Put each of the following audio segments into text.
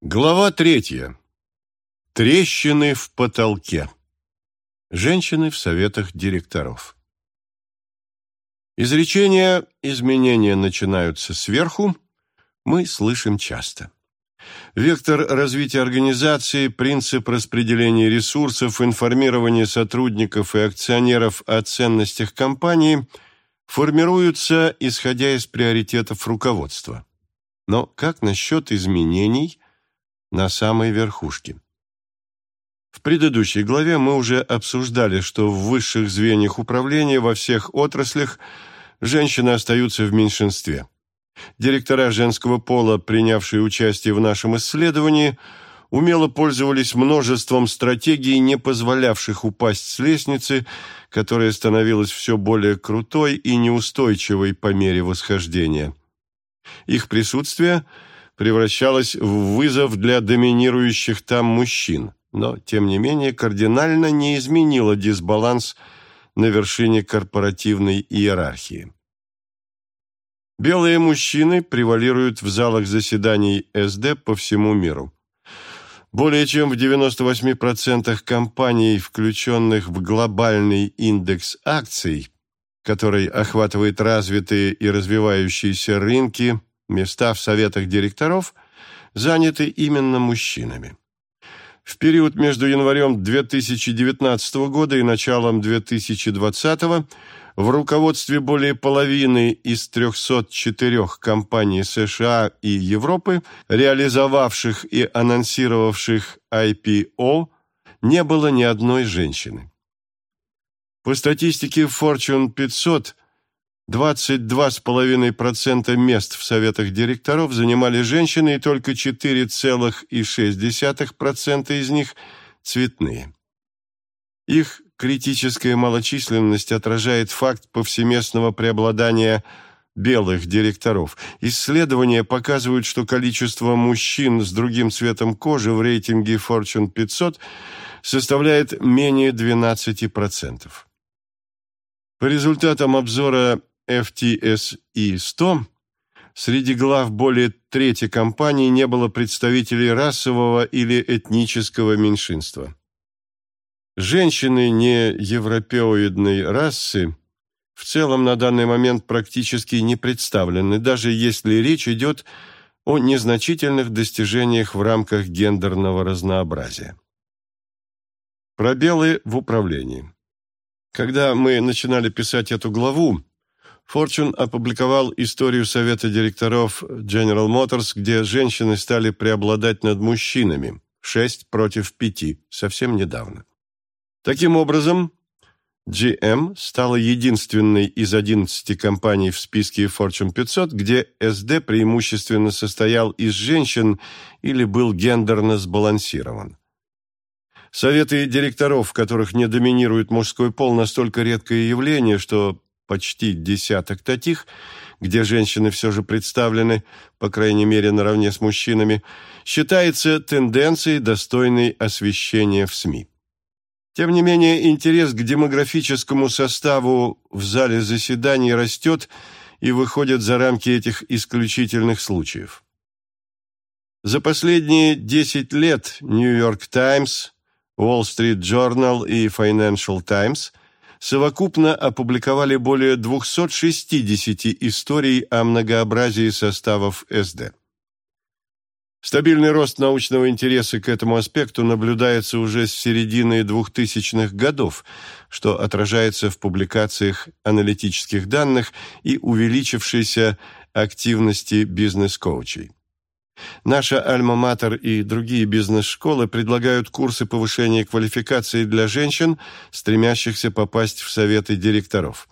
Глава третья. Трещины в потолке. Женщины в советах директоров. Изречения «изменения начинаются сверху» мы слышим часто. Вектор развития организации, принцип распределения ресурсов, информирование сотрудников и акционеров о ценностях компании формируются, исходя из приоритетов руководства. Но как насчет изменений – на самой верхушке. В предыдущей главе мы уже обсуждали, что в высших звеньях управления во всех отраслях женщины остаются в меньшинстве. Директора женского пола, принявшие участие в нашем исследовании, умело пользовались множеством стратегий, не позволявших упасть с лестницы, которая становилась все более крутой и неустойчивой по мере восхождения. Их присутствие – превращалась в вызов для доминирующих там мужчин, но, тем не менее, кардинально не изменила дисбаланс на вершине корпоративной иерархии. Белые мужчины превалируют в залах заседаний СД по всему миру. Более чем в 98% компаний, включенных в глобальный индекс акций, который охватывает развитые и развивающиеся рынки, Места в советах директоров заняты именно мужчинами. В период между январем 2019 года и началом 2020 в руководстве более половины из 304 компаний США и Европы, реализовавших и анонсировавших IPO, не было ни одной женщины. По статистике Fortune 500 22,5% мест в советах директоров занимали женщины, и только 4,6% из них – цветные. Их критическая малочисленность отражает факт повсеместного преобладания белых директоров. Исследования показывают, что количество мужчин с другим цветом кожи в рейтинге Fortune 500 составляет менее 12%. По результатам обзора FTSE-100 среди глав более трети компаний не было представителей расового или этнического меньшинства. Женщины не европеоидной расы в целом на данный момент практически не представлены, даже если речь идет о незначительных достижениях в рамках гендерного разнообразия. Пробелы в управлении. Когда мы начинали писать эту главу, Fortune опубликовал историю совета директоров General Motors, где женщины стали преобладать над мужчинами – 6 против 5, совсем недавно. Таким образом, GM стала единственной из 11 компаний в списке Fortune 500, где SD преимущественно состоял из женщин или был гендерно сбалансирован. Советы директоров, в которых не доминирует мужской пол, настолько редкое явление, что почти десяток таких, где женщины все же представлены, по крайней мере, наравне с мужчинами, считается тенденцией, достойной освещения в СМИ. Тем не менее, интерес к демографическому составу в зале заседаний растет и выходит за рамки этих исключительных случаев. За последние 10 лет Нью-Йорк Таймс, Wall Street Journal и Financial Times совокупно опубликовали более 260 историй о многообразии составов СД. Стабильный рост научного интереса к этому аспекту наблюдается уже с середины 2000-х годов, что отражается в публикациях аналитических данных и увеличившейся активности бизнес-коучей. Наша «Альма-Матер» и другие бизнес-школы предлагают курсы повышения квалификации для женщин, стремящихся попасть в советы директоров.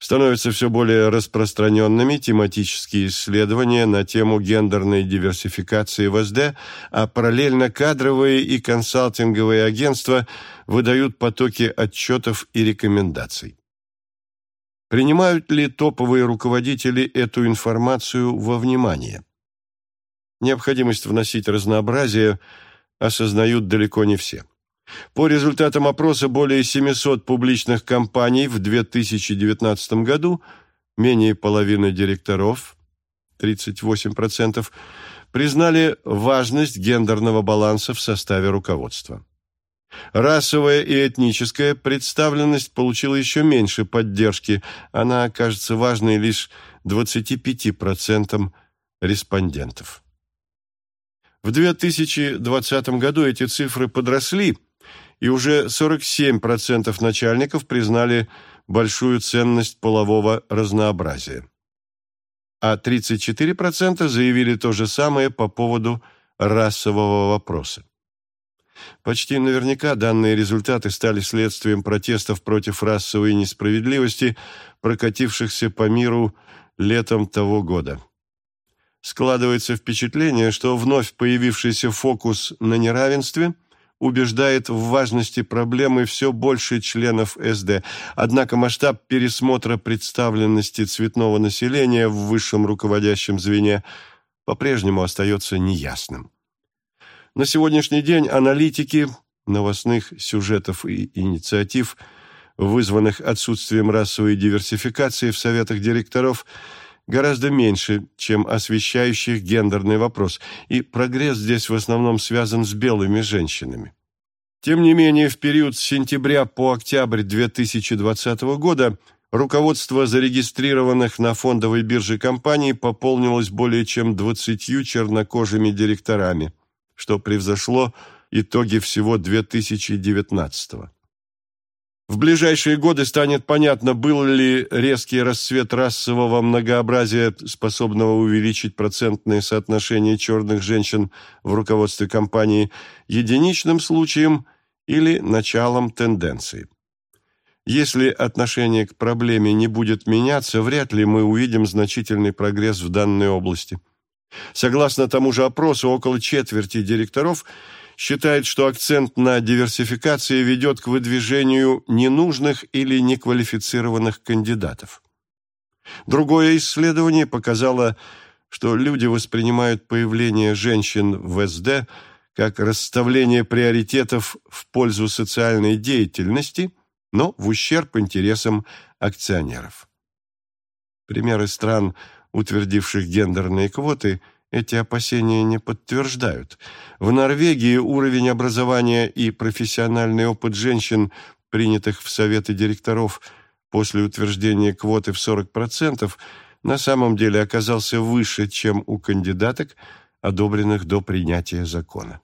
Становятся все более распространенными тематические исследования на тему гендерной диверсификации в СД, а параллельно кадровые и консалтинговые агентства выдают потоки отчетов и рекомендаций. Принимают ли топовые руководители эту информацию во внимание? Необходимость вносить разнообразие осознают далеко не все. По результатам опроса более 700 публичных компаний в 2019 году, менее половины директоров, 38%, признали важность гендерного баланса в составе руководства. Расовая и этническая представленность получила еще меньше поддержки. Она окажется важной лишь 25% респондентов. В 2020 году эти цифры подросли, и уже 47% начальников признали большую ценность полового разнообразия. А 34% заявили то же самое по поводу расового вопроса. Почти наверняка данные результаты стали следствием протестов против расовой несправедливости, прокатившихся по миру летом того года. Складывается впечатление, что вновь появившийся фокус на неравенстве убеждает в важности проблемы все больше членов СД, однако масштаб пересмотра представленности цветного населения в высшем руководящем звене по-прежнему остается неясным. На сегодняшний день аналитики новостных сюжетов и инициатив, вызванных отсутствием расовой диверсификации в советах директоров, гораздо меньше, чем освещающих гендерный вопрос, и прогресс здесь в основном связан с белыми женщинами. Тем не менее, в период с сентября по октябрь 2020 года руководство зарегистрированных на фондовой бирже компаний пополнилось более чем 20 чернокожими директорами – что превзошло итоги всего 2019 -го. В ближайшие годы станет понятно, был ли резкий расцвет расового многообразия, способного увеличить процентное соотношение черных женщин в руководстве компании, единичным случаем или началом тенденции. Если отношение к проблеме не будет меняться, вряд ли мы увидим значительный прогресс в данной области – Согласно тому же опросу, около четверти директоров считает, что акцент на диверсификации ведет к выдвижению ненужных или неквалифицированных кандидатов. Другое исследование показало, что люди воспринимают появление женщин в СД как расставление приоритетов в пользу социальной деятельности, но в ущерб интересам акционеров. Примеры стран – утвердивших гендерные квоты, эти опасения не подтверждают. В Норвегии уровень образования и профессиональный опыт женщин, принятых в советы директоров после утверждения квоты в 40%, на самом деле оказался выше, чем у кандидаток, одобренных до принятия закона.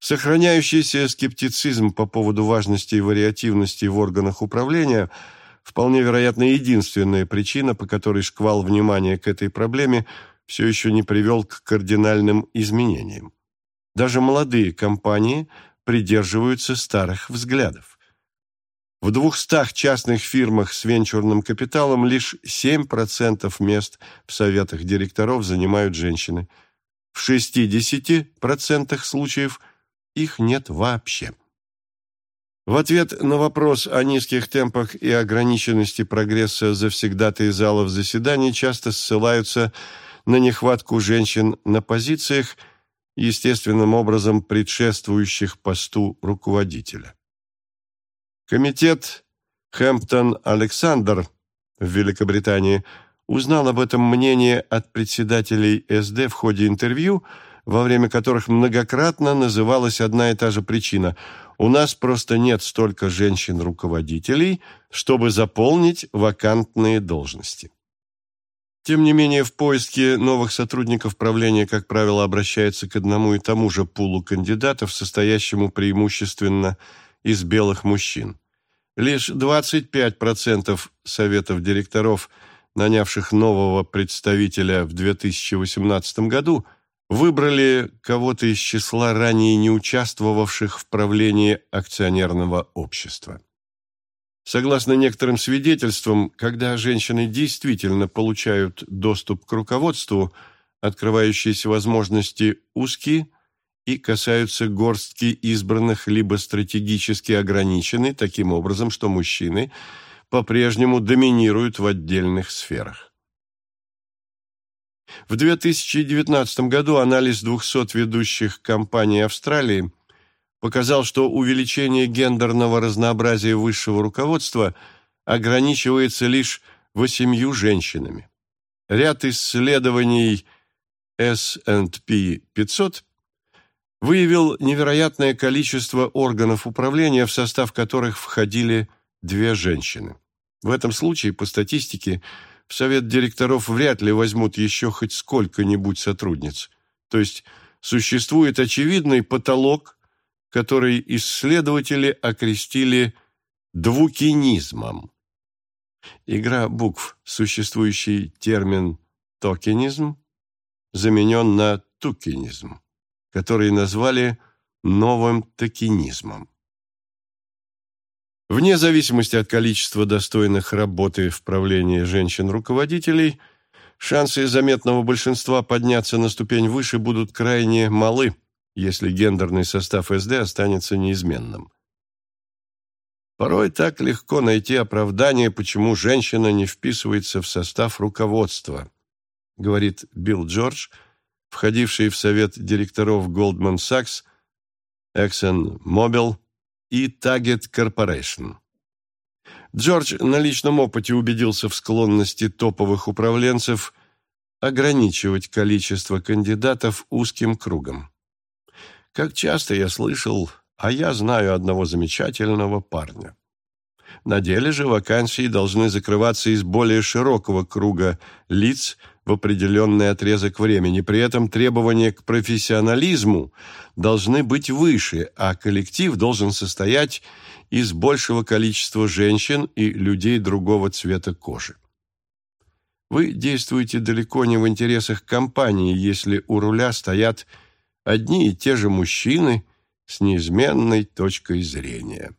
Сохраняющийся скептицизм по поводу важности и вариативности в органах управления – вполне вероятно единственная причина, по которой шквал внимания к этой проблеме все еще не привел к кардинальным изменениям. Даже молодые компании придерживаются старых взглядов. В 200 частных фирмах с венчурным капиталом лишь 7% мест в советах директоров занимают женщины. В 60% случаев их нет вообще. В ответ на вопрос о низких темпах и ограниченности прогресса завсегдатые залов заседаний часто ссылаются на нехватку женщин на позициях, естественным образом предшествующих посту руководителя. Комитет Хэмптон-Александр в Великобритании узнал об этом мнение от председателей СД в ходе интервью, во время которых многократно называлась одна и та же причина – у нас просто нет столько женщин-руководителей, чтобы заполнить вакантные должности. Тем не менее, в поиске новых сотрудников правления, как правило, обращается к одному и тому же пулу кандидатов, состоящему преимущественно из белых мужчин. Лишь 25% советов директоров, нанявших нового представителя в 2018 году, выбрали кого-то из числа ранее не участвовавших в правлении акционерного общества. Согласно некоторым свидетельствам, когда женщины действительно получают доступ к руководству, открывающиеся возможности узкие и касаются горстки избранных либо стратегически ограничены таким образом, что мужчины по-прежнему доминируют в отдельных сферах. В 2019 году анализ 200 ведущих компаний Австралии показал, что увеличение гендерного разнообразия высшего руководства ограничивается лишь восемью женщинами. Ряд исследований S&P 500 выявил невероятное количество органов управления, в состав которых входили две женщины. В этом случае, по статистике, в совет директоров вряд ли возьмут еще хоть сколько-нибудь сотрудниц. То есть существует очевидный потолок, который исследователи окрестили двукинизмом. Игра букв, существующий термин «токенизм», заменен на «тукинизм», который назвали новым токенизмом. Вне зависимости от количества достойных работы в правлении женщин-руководителей, шансы заметного большинства подняться на ступень выше будут крайне малы, если гендерный состав СД останется неизменным. Порой так легко найти оправдание, почему женщина не вписывается в состав руководства, говорит Билл Джордж, входивший в совет директоров Goldman Sachs, ExxonMobil и Target Corporation. Джордж на личном опыте убедился в склонности топовых управленцев ограничивать количество кандидатов узким кругом. Как часто я слышал а я знаю одного замечательного парня. На деле же вакансии должны закрываться из более широкого круга лиц в определенный отрезок времени. При этом требования к профессионализму должны быть выше, а коллектив должен состоять из большего количества женщин и людей другого цвета кожи. Вы действуете далеко не в интересах компании, если у руля стоят одни и те же мужчины – с неизменной точкой зрения.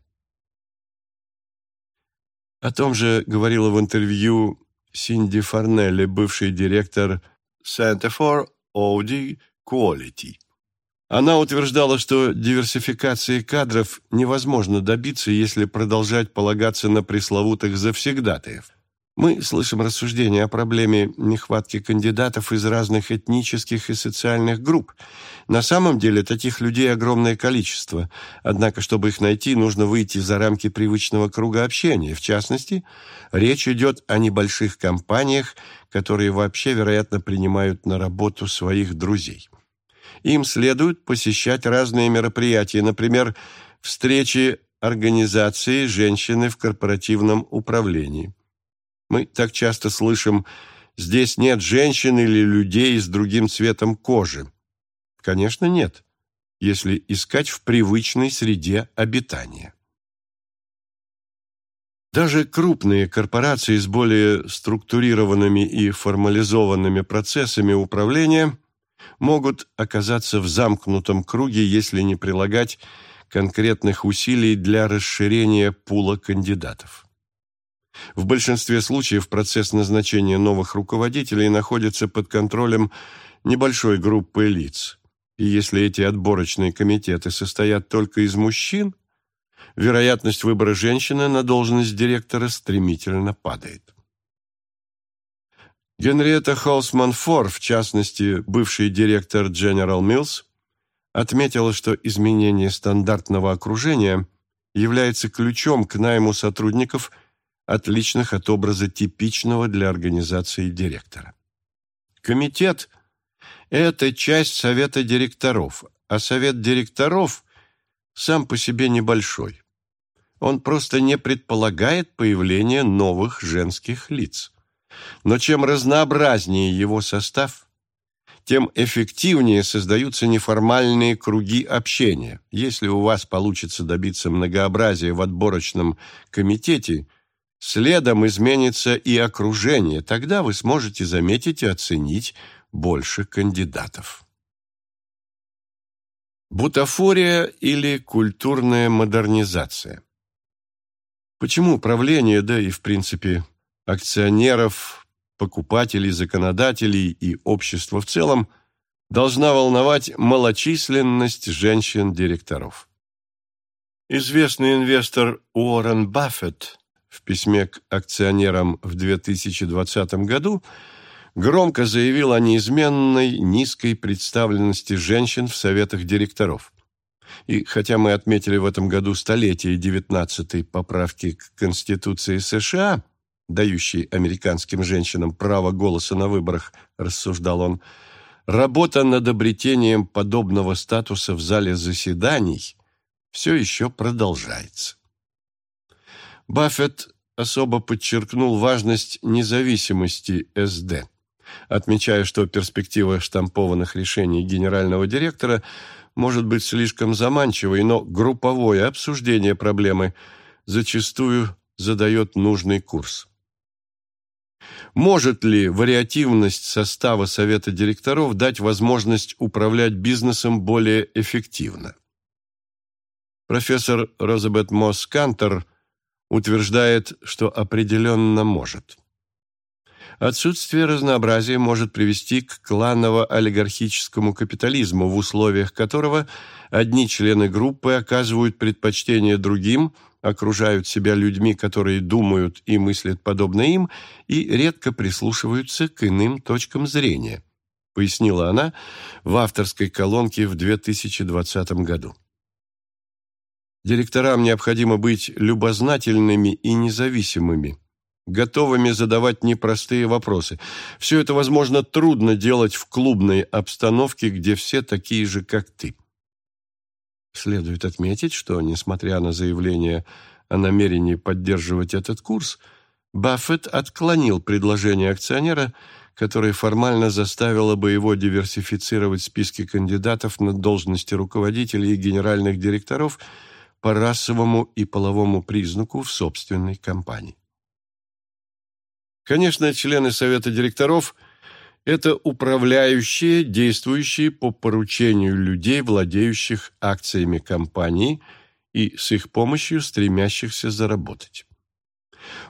О том же говорила в интервью Синди Фарнелли, бывший директор Center Audi Quality. Она утверждала, что диверсификации кадров невозможно добиться, если продолжать полагаться на пресловутых завсегдатаев. Мы слышим рассуждения о проблеме нехватки кандидатов из разных этнических и социальных групп. На самом деле таких людей огромное количество, однако, чтобы их найти, нужно выйти за рамки привычного круга общения. В частности, речь идет о небольших компаниях, которые вообще, вероятно, принимают на работу своих друзей. Им следует посещать разные мероприятия, например, встречи организации «Женщины в корпоративном управлении». Мы так часто слышим «здесь нет женщин или людей с другим цветом кожи». Конечно, нет, если искать в привычной среде обитания. Даже крупные корпорации с более структурированными и формализованными процессами управления могут оказаться в замкнутом круге, если не прилагать конкретных усилий для расширения пула кандидатов. В большинстве случаев процесс назначения новых руководителей находится под контролем небольшой группы лиц. И если эти отборочные комитеты состоят только из мужчин, вероятность выбора женщины на должность директора стремительно падает. Генриетта Холсман-Фор, в частности, бывший директор General Mills, отметила, что изменение стандартного окружения является ключом к найму сотрудников – отличных от образа типичного для организации директора. Комитет – это часть совета директоров, а совет директоров сам по себе небольшой. Он просто не предполагает появления новых женских лиц. Но чем разнообразнее его состав, тем эффективнее создаются неформальные круги общения. Если у вас получится добиться многообразия в отборочном комитете, Следом изменится и окружение, тогда вы сможете заметить и оценить больше кандидатов. Бутафория или культурная модернизация. Почему управление, да и в принципе акционеров, покупателей, законодателей и общества в целом должна волновать малочисленность женщин-директоров? Известный инвестор Уоррен Баффет в письме к акционерам в 2020 году громко заявил о неизменной низкой представленности женщин в советах директоров. И хотя мы отметили в этом году столетие 19-й поправки к Конституции США, дающей американским женщинам право голоса на выборах, рассуждал он, работа над обретением подобного статуса в зале заседаний все еще продолжается. Баффет особо подчеркнул важность независимости СД, отмечая, что перспектива штампованных решений генерального директора может быть слишком заманчивой, но групповое обсуждение проблемы зачастую задает нужный курс. Может ли вариативность состава совета директоров дать возможность управлять бизнесом более эффективно? Профессор Розабет Мосс-Кантер утверждает, что определенно может. Отсутствие разнообразия может привести к кланово-олигархическому капитализму, в условиях которого одни члены группы оказывают предпочтение другим, окружают себя людьми, которые думают и мыслят подобно им, и редко прислушиваются к иным точкам зрения, пояснила она в авторской колонке в 2020 году. Директорам необходимо быть любознательными и независимыми, готовыми задавать непростые вопросы. Все это, возможно, трудно делать в клубной обстановке, где все такие же, как ты. Следует отметить, что, несмотря на заявление о намерении поддерживать этот курс, Баффет отклонил предложение акционера, которое формально заставило бы его диверсифицировать списки кандидатов на должности руководителей и генеральных директоров – по расовому и половому признаку в собственной компании. Конечно, члены совета директоров – это управляющие, действующие по поручению людей, владеющих акциями компании и с их помощью стремящихся заработать.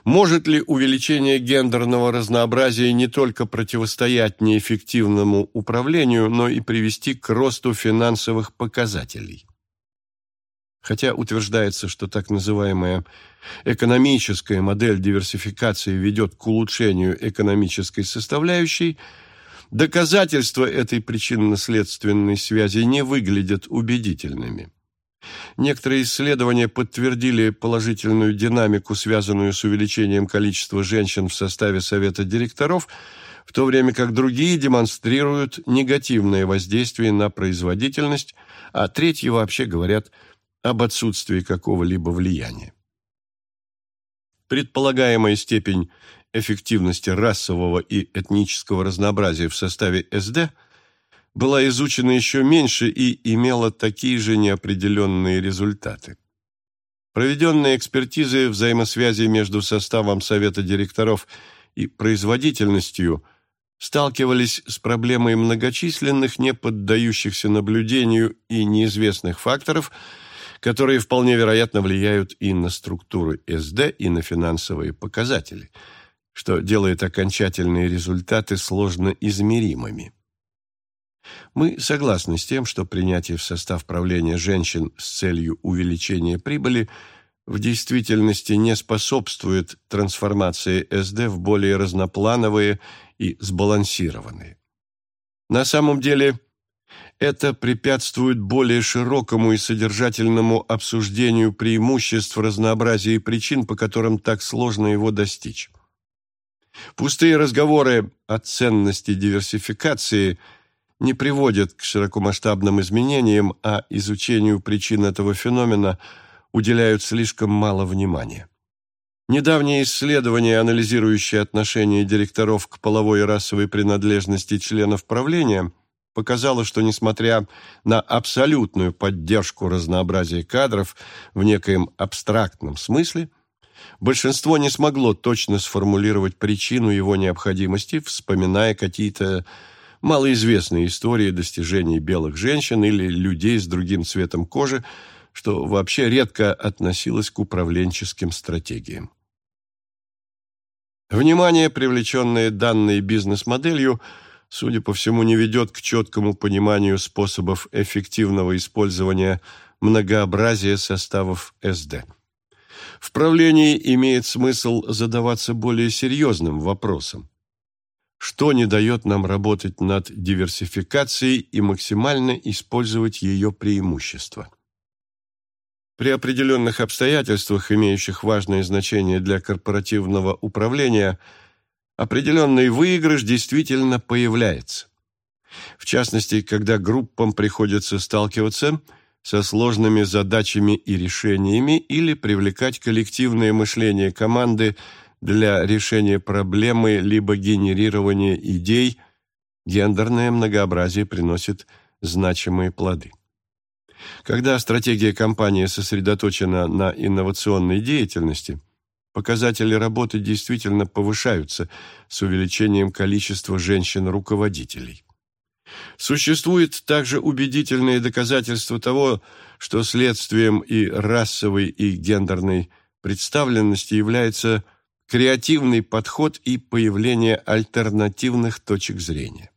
Может ли увеличение гендерного разнообразия не только противостоять неэффективному управлению, но и привести к росту финансовых показателей? Хотя утверждается, что так называемая экономическая модель диверсификации ведет к улучшению экономической составляющей, доказательства этой причинно-следственной связи не выглядят убедительными. Некоторые исследования подтвердили положительную динамику, связанную с увеличением количества женщин в составе совета директоров, в то время как другие демонстрируют негативное воздействие на производительность, а третьи вообще говорят – об отсутствии какого-либо влияния. Предполагаемая степень эффективности расового и этнического разнообразия в составе СД была изучена еще меньше и имела такие же неопределенные результаты. Проведенные экспертизы взаимосвязи между составом Совета директоров и производительностью сталкивались с проблемой многочисленных, не поддающихся наблюдению и неизвестных факторов – которые вполне вероятно влияют и на структуру СД, и на финансовые показатели, что делает окончательные результаты сложно измеримыми. Мы согласны с тем, что принятие в состав правления женщин с целью увеличения прибыли в действительности не способствует трансформации СД в более разноплановые и сбалансированные. На самом деле, это препятствует более широкому и содержательному обсуждению преимуществ, разнообразия и причин, по которым так сложно его достичь. Пустые разговоры о ценности диверсификации не приводят к широкомасштабным изменениям, а изучению причин этого феномена уделяют слишком мало внимания. Недавнее исследование, анализирующее отношение директоров к половой и расовой принадлежности членов правления – показало, что, несмотря на абсолютную поддержку разнообразия кадров в некоем абстрактном смысле, большинство не смогло точно сформулировать причину его необходимости, вспоминая какие-то малоизвестные истории достижений белых женщин или людей с другим цветом кожи, что вообще редко относилось к управленческим стратегиям. Внимание, привлеченное данной бизнес-моделью – судя по всему, не ведет к четкому пониманию способов эффективного использования многообразия составов СД. В правлении имеет смысл задаваться более серьезным вопросом. Что не дает нам работать над диверсификацией и максимально использовать ее преимущества? При определенных обстоятельствах, имеющих важное значение для корпоративного управления – определенный выигрыш действительно появляется. В частности, когда группам приходится сталкиваться со сложными задачами и решениями или привлекать коллективное мышление команды для решения проблемы либо генерирования идей, гендерное многообразие приносит значимые плоды. Когда стратегия компании сосредоточена на инновационной деятельности, показатели работы действительно повышаются с увеличением количества женщин-руководителей. Существует также убедительные доказательства того, что следствием и расовой, и гендерной представленности является креативный подход и появление альтернативных точек зрения.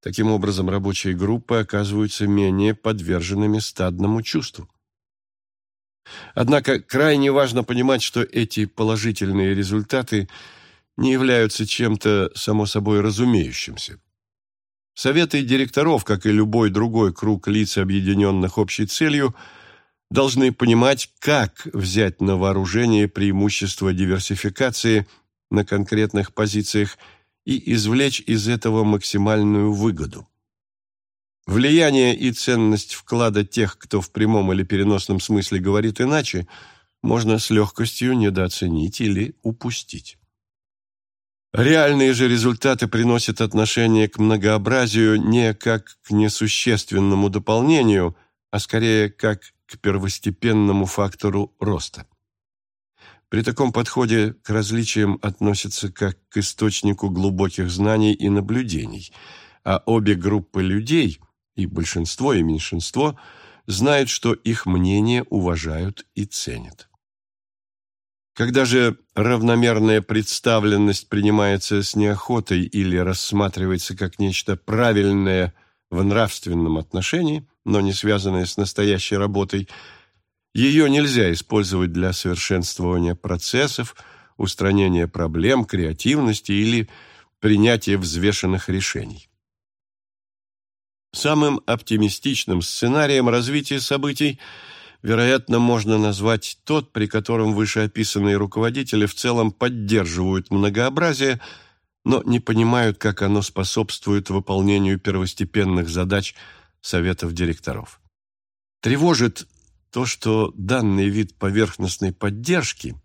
Таким образом, рабочие группы оказываются менее подверженными стадному чувству. Однако крайне важно понимать, что эти положительные результаты не являются чем-то само собой разумеющимся. Советы директоров, как и любой другой круг лиц, объединенных общей целью, должны понимать, как взять на вооружение преимущество диверсификации на конкретных позициях – и извлечь из этого максимальную выгоду. Влияние и ценность вклада тех, кто в прямом или переносном смысле говорит иначе, можно с легкостью недооценить или упустить. Реальные же результаты приносят отношение к многообразию не как к несущественному дополнению, а скорее как к первостепенному фактору роста. При таком подходе к различиям относятся как к источнику глубоких знаний и наблюдений, а обе группы людей, и большинство, и меньшинство, знают, что их мнение уважают и ценят. Когда же равномерная представленность принимается с неохотой или рассматривается как нечто правильное в нравственном отношении, но не связанное с настоящей работой – ее нельзя использовать для совершенствования процессов, устранения проблем, креативности или принятия взвешенных решений. Самым оптимистичным сценарием развития событий, вероятно, можно назвать тот, при котором вышеописанные руководители в целом поддерживают многообразие, но не понимают, как оно способствует выполнению первостепенных задач советов директоров. Тревожит то, что данный вид поверхностной поддержки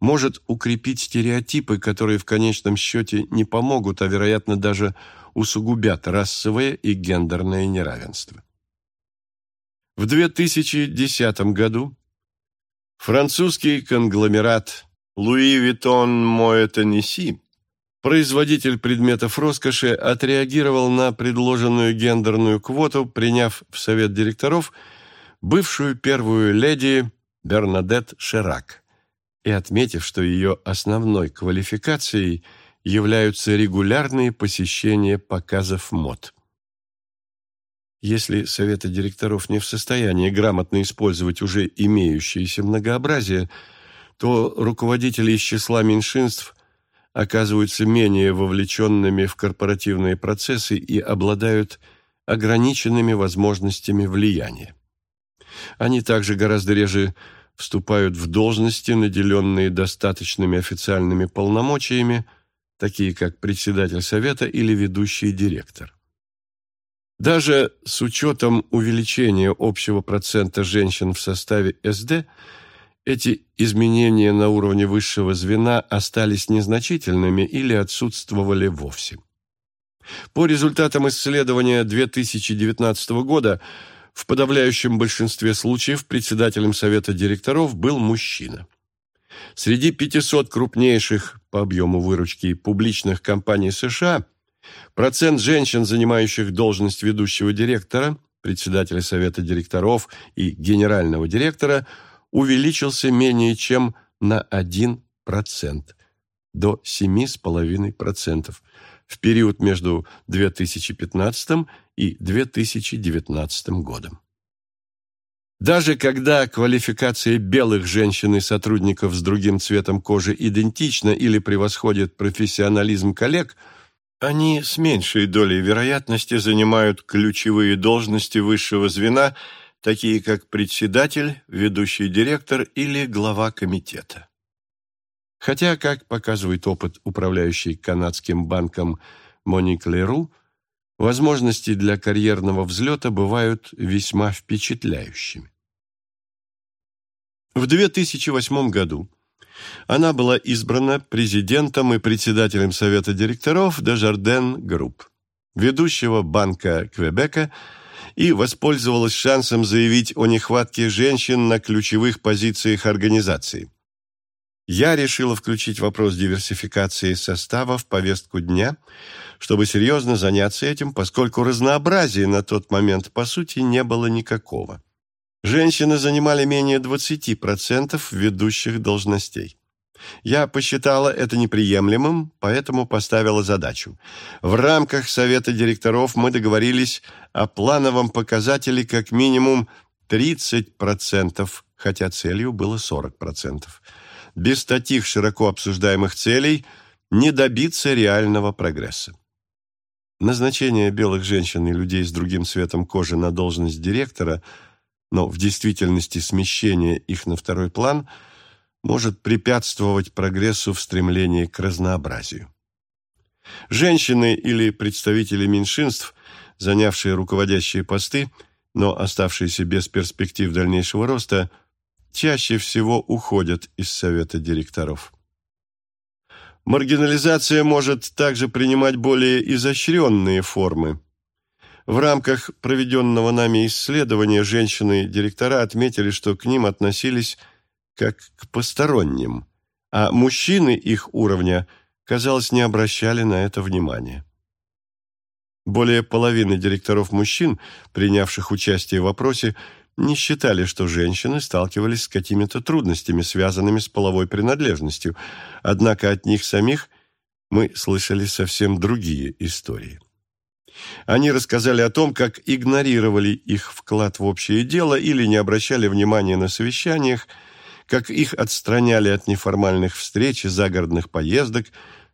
может укрепить стереотипы, которые в конечном счете не помогут, а, вероятно, даже усугубят расовое и гендерное неравенство. В 2010 году французский конгломерат Vuitton Moet Tennessee, производитель предметов роскоши, отреагировал на предложенную гендерную квоту, приняв в совет директоров – бывшую первую леди Бернадет Ширак и отметив, что ее основной квалификацией являются регулярные посещения показов мод. Если советы директоров не в состоянии грамотно использовать уже имеющееся многообразие, то руководители из числа меньшинств оказываются менее вовлеченными в корпоративные процессы и обладают ограниченными возможностями влияния. Они также гораздо реже вступают в должности, наделенные достаточными официальными полномочиями, такие как председатель совета или ведущий директор. Даже с учетом увеличения общего процента женщин в составе СД, эти изменения на уровне высшего звена остались незначительными или отсутствовали вовсе. По результатам исследования 2019 года в подавляющем большинстве случаев председателем совета директоров был мужчина. Среди 500 крупнейших по объему выручки публичных компаний США процент женщин, занимающих должность ведущего директора, председателя совета директоров и генерального директора, увеличился менее чем на 1% до 7,5% в период между 2015 и 2019 годом. Даже когда квалификация белых женщин и сотрудников с другим цветом кожи идентична или превосходит профессионализм коллег, они с меньшей долей вероятности занимают ключевые должности высшего звена, такие как председатель, ведущий директор или глава комитета. Хотя, как показывает опыт управляющей канадским банком Моник Леру, возможности для карьерного взлета бывают весьма впечатляющими. В 2008 году она была избрана президентом и председателем Совета директоров Desjardins Group, ведущего банка Квебека, и воспользовалась шансом заявить о нехватке женщин на ключевых позициях организации. Я решила включить вопрос диверсификации состава в повестку дня, чтобы серьезно заняться этим, поскольку разнообразия на тот момент, по сути, не было никакого. Женщины занимали менее 20% ведущих должностей. Я посчитала это неприемлемым, поэтому поставила задачу. В рамках совета директоров мы договорились о плановом показателе как минимум 30%, хотя целью было 40%. Без таких широко обсуждаемых целей не добиться реального прогресса. Назначение белых женщин и людей с другим цветом кожи на должность директора, но в действительности смещение их на второй план – может препятствовать прогрессу в стремлении к разнообразию. Женщины или представители меньшинств, занявшие руководящие посты, но оставшиеся без перспектив дальнейшего роста, чаще всего уходят из совета директоров. Маргинализация может также принимать более изощренные формы. В рамках проведенного нами исследования женщины-директора отметили, что к ним относились как к посторонним, а мужчины их уровня, казалось, не обращали на это внимания. Более половины директоров мужчин, принявших участие в вопросе, не считали, что женщины сталкивались с какими-то трудностями, связанными с половой принадлежностью, однако от них самих мы слышали совсем другие истории. Они рассказали о том, как игнорировали их вклад в общее дело или не обращали внимания на совещаниях, как их отстраняли от неформальных встреч и загородных поездок,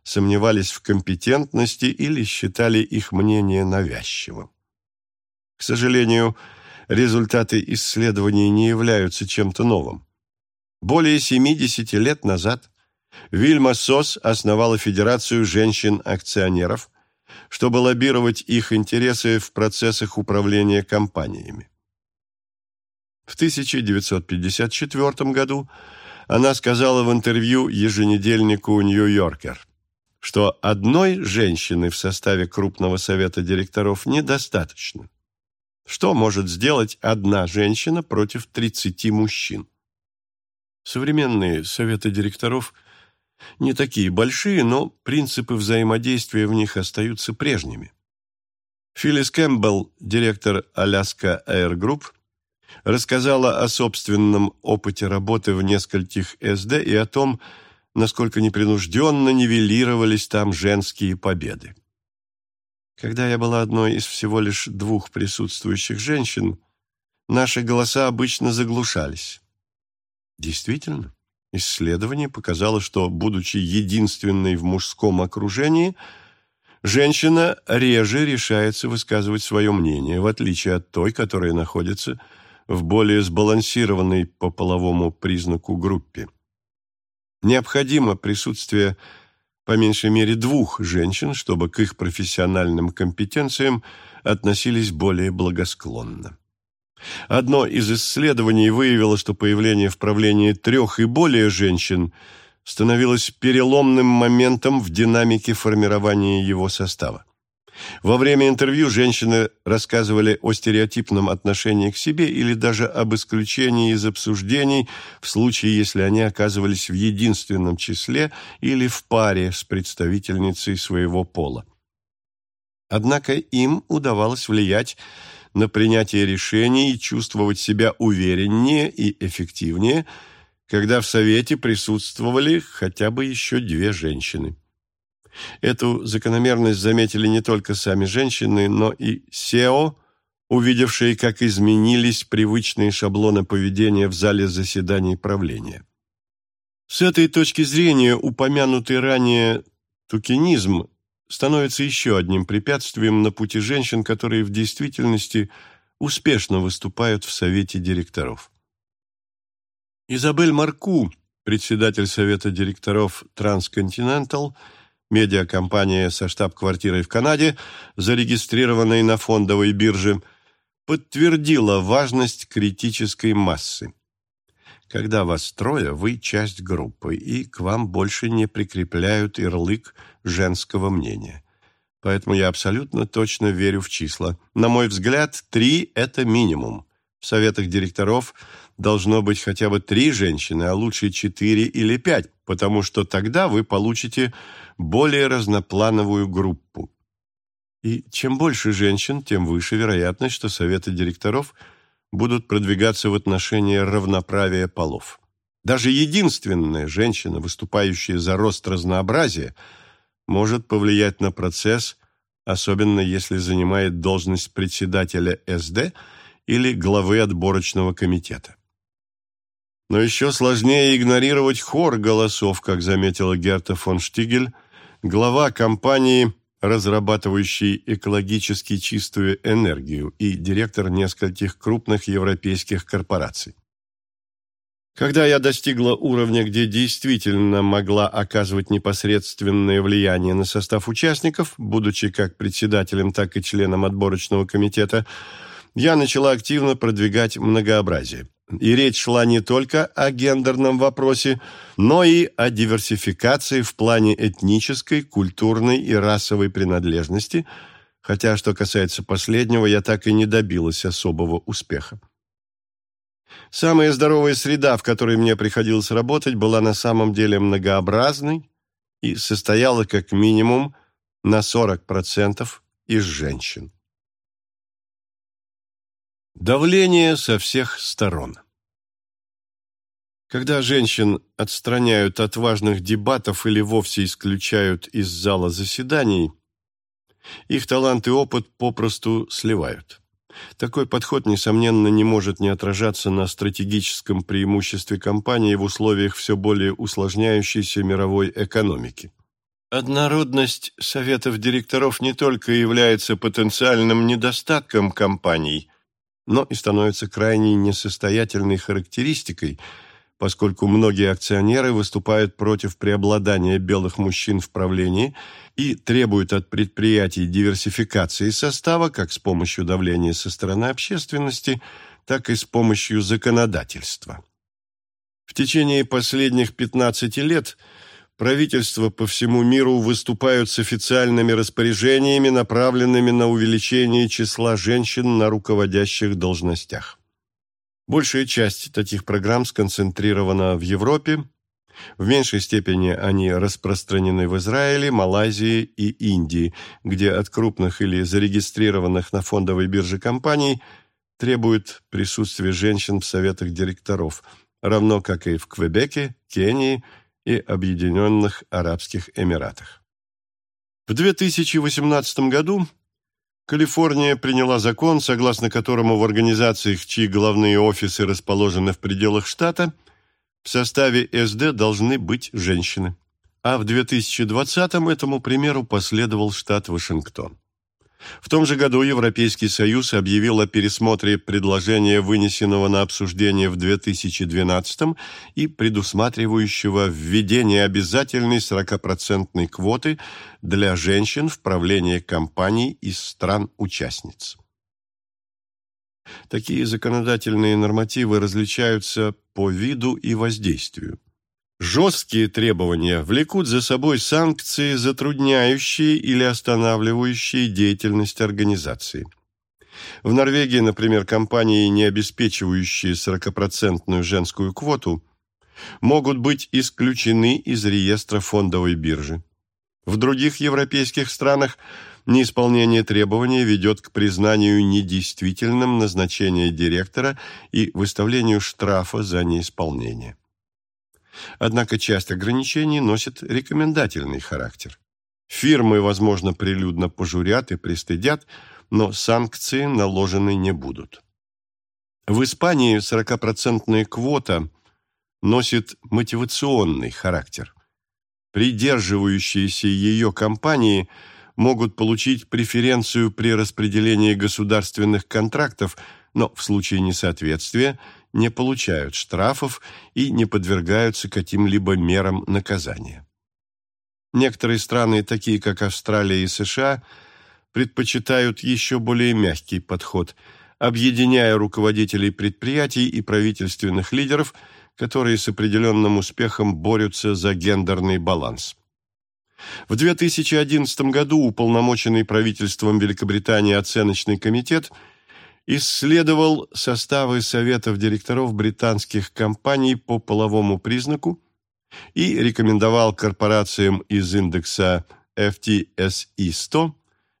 сомневались в компетентности или считали их мнение навязчивым. К сожалению, результаты исследований не являются чем-то новым. Более 70 лет назад Вильма Сос основала Федерацию женщин-акционеров, чтобы лоббировать их интересы в процессах управления компаниями. В 1954 году она сказала в интервью еженедельнику «Нью-Йоркер», что одной женщины в составе крупного совета директоров недостаточно. Что может сделать одна женщина против 30 мужчин? Современные советы директоров не такие большие, но принципы взаимодействия в них остаются прежними. Филлис Кэмпбелл, директор Аляска Air Group, рассказала о собственном опыте работы в нескольких СД и о том, насколько непринужденно нивелировались там женские победы. Когда я была одной из всего лишь двух присутствующих женщин, наши голоса обычно заглушались. Действительно, исследование показало, что, будучи единственной в мужском окружении, женщина реже решается высказывать свое мнение, в отличие от той, которая находится в более сбалансированной по половому признаку группе. Необходимо присутствие по меньшей мере двух женщин, чтобы к их профессиональным компетенциям относились более благосклонно. Одно из исследований выявило, что появление в правлении трех и более женщин становилось переломным моментом в динамике формирования его состава. Во время интервью женщины рассказывали о стереотипном отношении к себе или даже об исключении из обсуждений в случае, если они оказывались в единственном числе или в паре с представительницей своего пола. Однако им удавалось влиять на принятие решений и чувствовать себя увереннее и эффективнее, когда в Совете присутствовали хотя бы еще две женщины. Эту закономерность заметили не только сами женщины, но и SEO, увидевшие, как изменились привычные шаблоны поведения в зале заседаний правления. С этой точки зрения упомянутый ранее тукенизм становится еще одним препятствием на пути женщин, которые в действительности успешно выступают в Совете директоров. Изабель Марку, председатель Совета директоров Трансконтинентал, медиакомпания со штаб-квартирой в Канаде, зарегистрированной на фондовой бирже, подтвердила важность критической массы. Когда вас трое, вы часть группы, и к вам больше не прикрепляют ярлык женского мнения. Поэтому я абсолютно точно верю в числа. На мой взгляд, три – это минимум. В советах директоров должно быть хотя бы три женщины, а лучше четыре или пять, потому что тогда вы получите более разноплановую группу. И чем больше женщин, тем выше вероятность, что советы директоров будут продвигаться в отношении равноправия полов. Даже единственная женщина, выступающая за рост разнообразия, может повлиять на процесс, особенно если занимает должность председателя СД или главы отборочного комитета. Но еще сложнее игнорировать хор голосов, как заметила Герта фон Штигель, глава компании, разрабатывающей экологически чистую энергию и директор нескольких крупных европейских корпораций. Когда я достигла уровня, где действительно могла оказывать непосредственное влияние на состав участников, будучи как председателем, так и членом отборочного комитета, я начала активно продвигать многообразие. И речь шла не только о гендерном вопросе, но и о диверсификации в плане этнической, культурной и расовой принадлежности, хотя, что касается последнего, я так и не добилась особого успеха. Самая здоровая среда, в которой мне приходилось работать, была на самом деле многообразной и состояла как минимум на 40% из женщин. Давление со всех сторон. Когда женщин отстраняют от важных дебатов или вовсе исключают из зала заседаний, их талант и опыт попросту сливают. Такой подход, несомненно, не может не отражаться на стратегическом преимуществе компании в условиях все более усложняющейся мировой экономики. Однородность советов директоров не только является потенциальным недостатком компаний – но и становится крайне несостоятельной характеристикой, поскольку многие акционеры выступают против преобладания белых мужчин в правлении и требуют от предприятий диверсификации состава как с помощью давления со стороны общественности, так и с помощью законодательства. В течение последних 15 лет – Правительства по всему миру выступают с официальными распоряжениями, направленными на увеличение числа женщин на руководящих должностях. Большая часть таких программ сконцентрирована в Европе, в меньшей степени они распространены в Израиле, Малайзии и Индии, где от крупных или зарегистрированных на фондовой бирже компаний требуют присутствия женщин в советах директоров, равно как и в Квебеке, Кении – и Объединенных Арабских Эмиратах. В 2018 году Калифорния приняла закон, согласно которому в организациях, чьи главные офисы расположены в пределах штата, в составе СД должны быть женщины. А в 2020-м этому примеру последовал штат Вашингтон. В том же году Европейский Союз объявил о пересмотре предложения, вынесенного на обсуждение в 2012 и предусматривающего введение обязательной 40% квоты для женщин в правлении компаний из стран-участниц. Такие законодательные нормативы различаются по виду и воздействию. Жесткие требования влекут за собой санкции, затрудняющие или останавливающие деятельность организации. В Норвегии, например, компании, не обеспечивающие 40% женскую квоту, могут быть исключены из реестра фондовой биржи. В других европейских странах неисполнение требования ведет к признанию недействительным назначения директора и выставлению штрафа за неисполнение. Однако часть ограничений носит рекомендательный характер. Фирмы, возможно, прилюдно пожурят и пристыдят, но санкции наложены не будут. В Испании 40% квота носит мотивационный характер. Придерживающиеся ее компании могут получить преференцию при распределении государственных контрактов, но в случае несоответствия – не получают штрафов и не подвергаются каким-либо мерам наказания. Некоторые страны, такие как Австралия и США, предпочитают еще более мягкий подход, объединяя руководителей предприятий и правительственных лидеров, которые с определенным успехом борются за гендерный баланс. В 2011 году уполномоченный правительством Великобритании оценочный комитет исследовал составы советов директоров британских компаний по половому признаку и рекомендовал корпорациям из индекса FTSE 100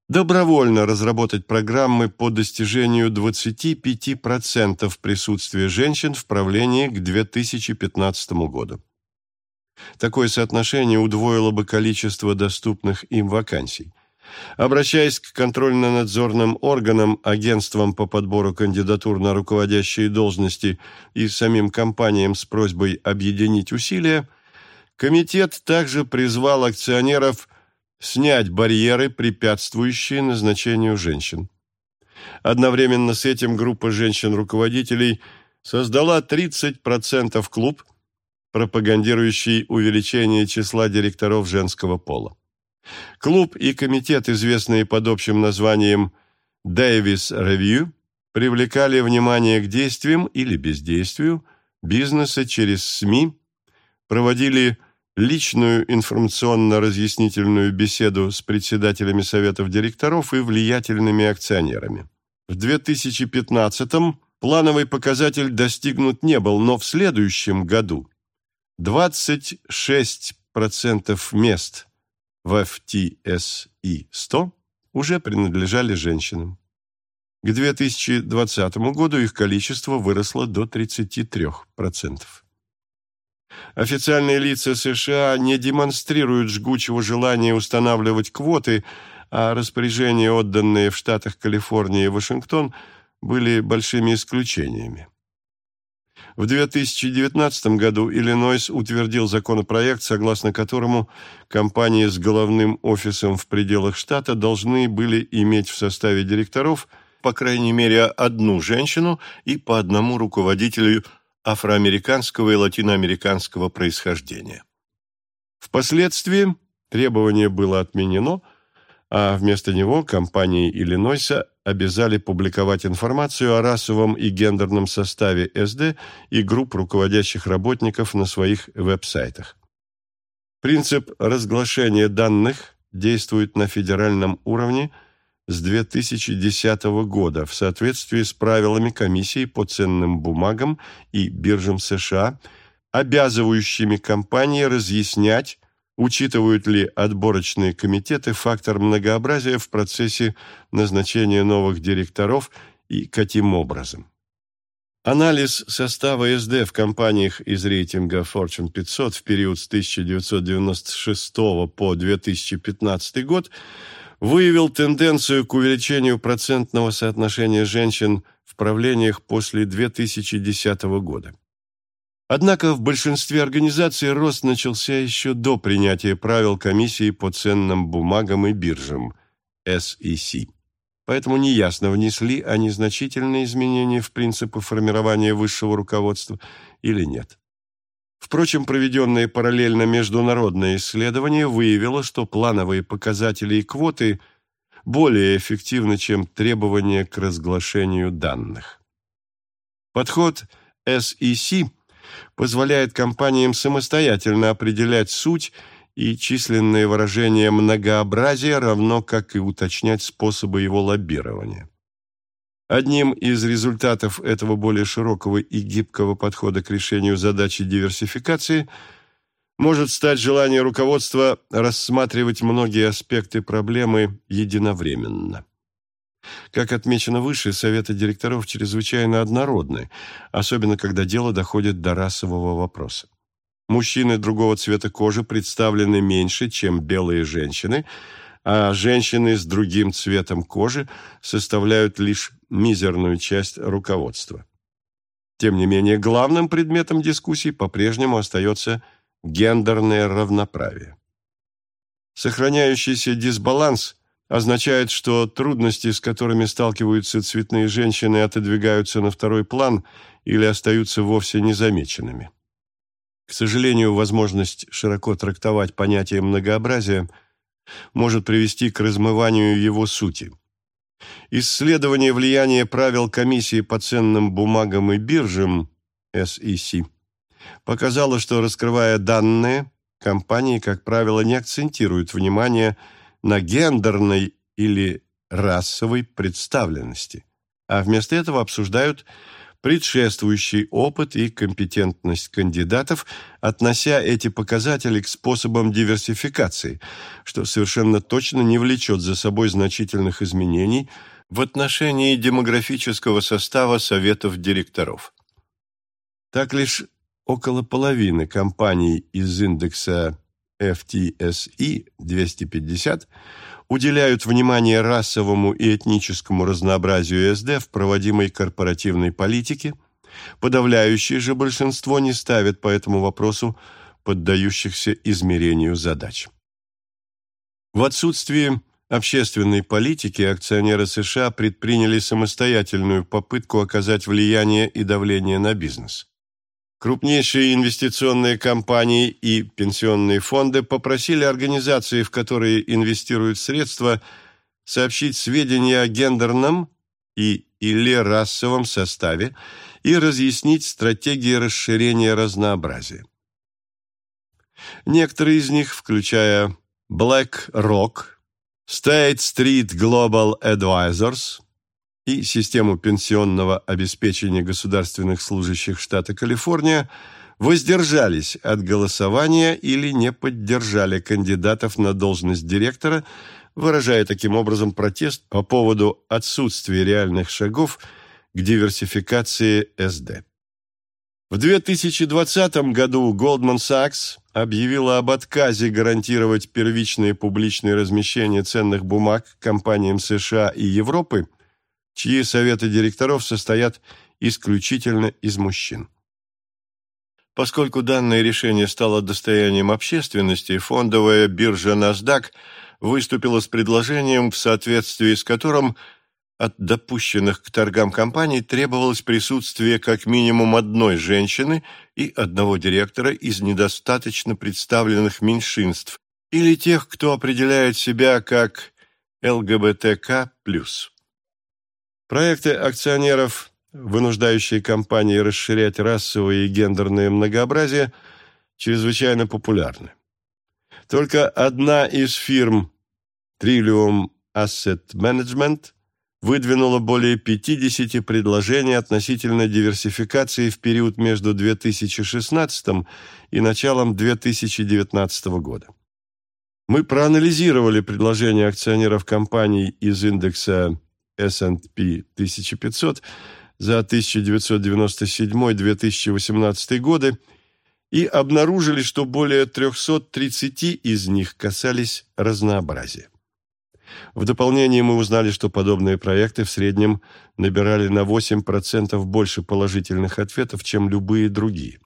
добровольно разработать программы по достижению 25% присутствия женщин в правлении к 2015 году. Такое соотношение удвоило бы количество доступных им вакансий. Обращаясь к контрольно-надзорным органам, агентствам по подбору кандидатур на руководящие должности и самим компаниям с просьбой объединить усилия, комитет также призвал акционеров снять барьеры, препятствующие назначению женщин. Одновременно с этим группа женщин-руководителей создала 30% клуб – пропагандирующий увеличение числа директоров женского пола. Клуб и комитет, известные под общим названием «Дэвис Ревью», привлекали внимание к действиям или бездействию бизнеса через СМИ, проводили личную информационно-разъяснительную беседу с председателями советов директоров и влиятельными акционерами. В 2015-м плановый показатель достигнут не был, но в следующем году 26% мест в FTSE-100 уже принадлежали женщинам. К 2020 году их количество выросло до 33%. Официальные лица США не демонстрируют жгучего желания устанавливать квоты, а распоряжения, отданные в штатах Калифорния и Вашингтон, были большими исключениями. В 2019 году Иллинойс утвердил законопроект, согласно которому компании с головным офисом в пределах штата должны были иметь в составе директоров по крайней мере одну женщину и по одному руководителю афроамериканского и латиноамериканского происхождения. Впоследствии требование было отменено, а вместо него компании Иллинойса обязали публиковать информацию о расовом и гендерном составе СД и групп руководящих работников на своих веб-сайтах. Принцип разглашения данных действует на федеральном уровне с 2010 года в соответствии с правилами Комиссии по ценным бумагам и биржам США, обязывающими компании разъяснять, Учитывают ли отборочные комитеты фактор многообразия в процессе назначения новых директоров и каким образом? Анализ состава СД в компаниях из рейтинга Fortune 500 в период с 1996 по 2015 год выявил тенденцию к увеличению процентного соотношения женщин в правлениях после 2010 года. Однако в большинстве организаций рост начался еще до принятия правил комиссии по ценным бумагам и биржам SEC. Поэтому неясно, внесли они значительные изменения в принципы формирования высшего руководства или нет. Впрочем, проведенное параллельно международное исследование выявило, что плановые показатели и квоты более эффективны, чем требования к разглашению данных. Подход SEC – позволяет компаниям самостоятельно определять суть и численные выражения многообразия, равно как и уточнять способы его лоббирования. Одним из результатов этого более широкого и гибкого подхода к решению задачи диверсификации может стать желание руководства рассматривать многие аспекты проблемы единовременно. Как отмечено выше, советы директоров чрезвычайно однородны, особенно когда дело доходит до расового вопроса. Мужчины другого цвета кожи представлены меньше, чем белые женщины, а женщины с другим цветом кожи составляют лишь мизерную часть руководства. Тем не менее, главным предметом дискуссий по-прежнему остается гендерное равноправие. Сохраняющийся дисбаланс означает, что трудности, с которыми сталкиваются цветные женщины, отодвигаются на второй план или остаются вовсе незамеченными. К сожалению, возможность широко трактовать понятие многообразия может привести к размыванию его сути. Исследование влияния правил комиссии по ценным бумагам и биржам SEC показало, что, раскрывая данные, компании, как правило, не акцентируют внимание на гендерной или расовой представленности, а вместо этого обсуждают предшествующий опыт и компетентность кандидатов, относя эти показатели к способам диверсификации, что совершенно точно не влечет за собой значительных изменений в отношении демографического состава советов директоров. Так лишь около половины компаний из индекса FTSE 250 уделяют внимание расовому и этническому разнообразию СД в проводимой корпоративной политике, подавляющее же большинство не ставит по этому вопросу поддающихся измерению задач. В отсутствие общественной политики акционеры США предприняли самостоятельную попытку оказать влияние и давление на бизнес. Крупнейшие инвестиционные компании и пенсионные фонды попросили организации, в которые инвестируют средства, сообщить сведения о гендерном и или расовом составе и разъяснить стратегии расширения разнообразия. Некоторые из них, включая BlackRock, State Street Global Advisors, и систему пенсионного обеспечения государственных служащих штата Калифорния воздержались от голосования или не поддержали кандидатов на должность директора, выражая таким образом протест по поводу отсутствия реальных шагов к диверсификации СД. В 2020 году Goldman Sachs объявила об отказе гарантировать первичное публичное размещение ценных бумаг компаниям США и Европы – чьи советы директоров состоят исключительно из мужчин. Поскольку данное решение стало достоянием общественности, фондовая биржа NASDAQ выступила с предложением, в соответствии с которым от допущенных к торгам компаний требовалось присутствие как минимум одной женщины и одного директора из недостаточно представленных меньшинств или тех, кто определяет себя как ЛГБТК+. Проекты акционеров, вынуждающие компании расширять расовое и гендерное многообразие, чрезвычайно популярны. Только одна из фирм Trillium Asset Management выдвинула более 50 предложений относительно диверсификации в период между 2016 и началом 2019 года. Мы проанализировали предложения акционеров компаний из индекса S&P 1500 за 1997-2018 годы и обнаружили, что более 330 из них касались разнообразия. В дополнение мы узнали, что подобные проекты в среднем набирали на 8% больше положительных ответов, чем любые другие.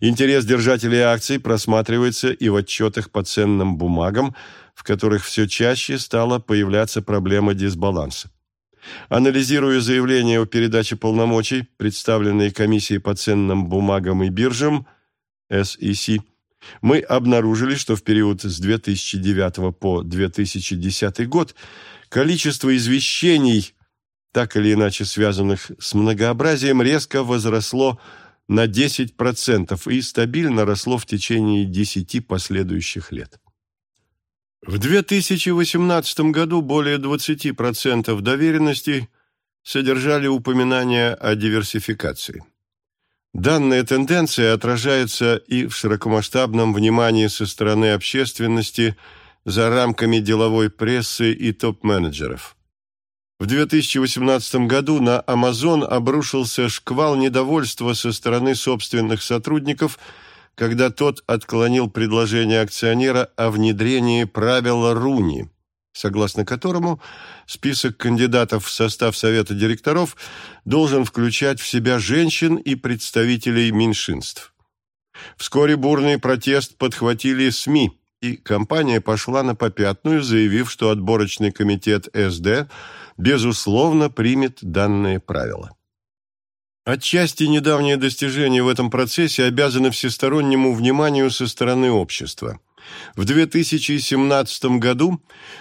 Интерес держателей акций просматривается и в отчетах по ценным бумагам, в которых все чаще стала появляться проблема дисбаланса. Анализируя заявления о передаче полномочий, представленные комиссией по ценным бумагам и биржам SEC, мы обнаружили, что в период с 2009 по 2010 год количество извещений, так или иначе связанных с многообразием, резко возросло на 10% и стабильно росло в течение 10 последующих лет. В 2018 году более 20% доверенностей содержали упоминания о диверсификации. Данная тенденция отражается и в широкомасштабном внимании со стороны общественности за рамками деловой прессы и топ-менеджеров. В 2018 году на Amazon обрушился шквал недовольства со стороны собственных сотрудников – когда тот отклонил предложение акционера о внедрении правила Руни, согласно которому список кандидатов в состав Совета директоров должен включать в себя женщин и представителей меньшинств. Вскоре бурный протест подхватили СМИ, и компания пошла на попятную, заявив, что отборочный комитет СД безусловно примет данное правило. Отчасти недавние достижения в этом процессе обязаны всестороннему вниманию со стороны общества. В 2017 году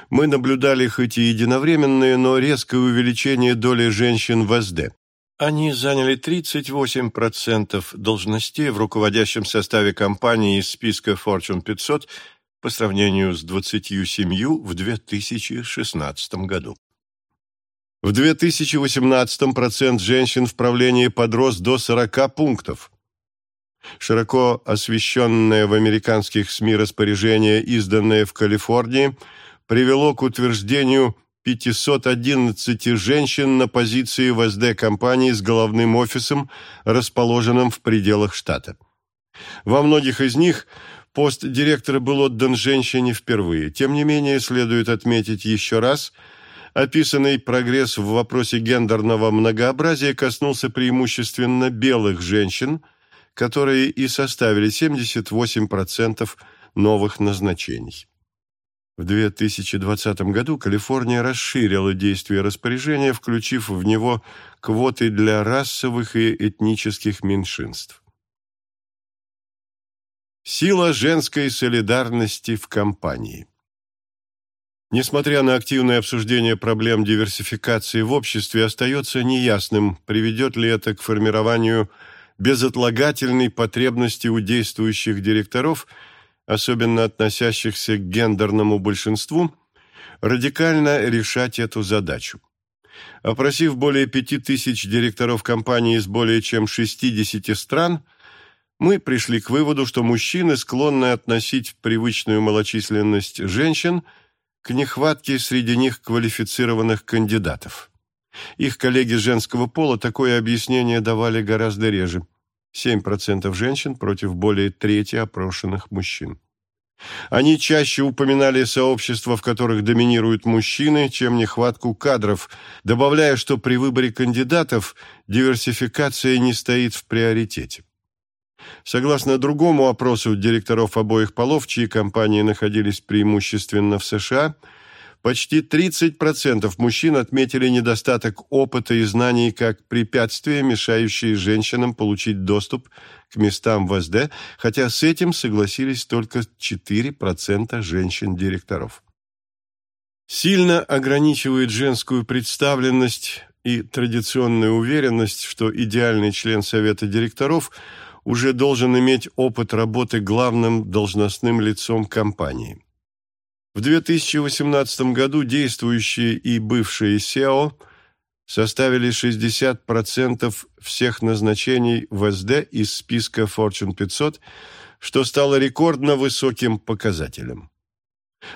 мы наблюдали хоть и единовременное, но резкое увеличение доли женщин в СД. Они заняли 38% должностей в руководящем составе компании из списка Fortune 500 по сравнению с 27 в 2016 году. В 2018 процент женщин в правлении подрос до 40 пунктов. Широко освещенное в американских СМИ распоряжение, изданное в Калифорнии, привело к утверждению 511 женщин на позиции в СД компании с головным офисом, расположенным в пределах штата. Во многих из них пост директора был отдан женщине впервые. Тем не менее, следует отметить еще раз – Описанный прогресс в вопросе гендерного многообразия коснулся преимущественно белых женщин, которые и составили 78% новых назначений. В 2020 году Калифорния расширила действие распоряжения, включив в него квоты для расовых и этнических меньшинств. Сила женской солидарности в компании Несмотря на активное обсуждение проблем диверсификации в обществе, остается неясным, приведет ли это к формированию безотлагательной потребности у действующих директоров, особенно относящихся к гендерному большинству, радикально решать эту задачу. Опросив более пяти тысяч директоров компаний из более чем 60 стран, мы пришли к выводу, что мужчины склонны относить привычную малочисленность женщин – к нехватке среди них квалифицированных кандидатов. Их коллеги женского пола такое объяснение давали гораздо реже. 7% женщин против более трети опрошенных мужчин. Они чаще упоминали сообщества, в которых доминируют мужчины, чем нехватку кадров, добавляя, что при выборе кандидатов диверсификация не стоит в приоритете. Согласно другому опросу директоров обоих полов, чьи компании находились преимущественно в США, почти 30% мужчин отметили недостаток опыта и знаний как препятствие, мешающее женщинам получить доступ к местам в СД, хотя с этим согласились только 4% женщин-директоров. Сильно ограничивает женскую представленность и традиционная уверенность, что идеальный член Совета директоров – уже должен иметь опыт работы главным должностным лицом компании. В 2018 году действующие и бывшие SEO составили 60% всех назначений в СД из списка Fortune 500, что стало рекордно высоким показателем.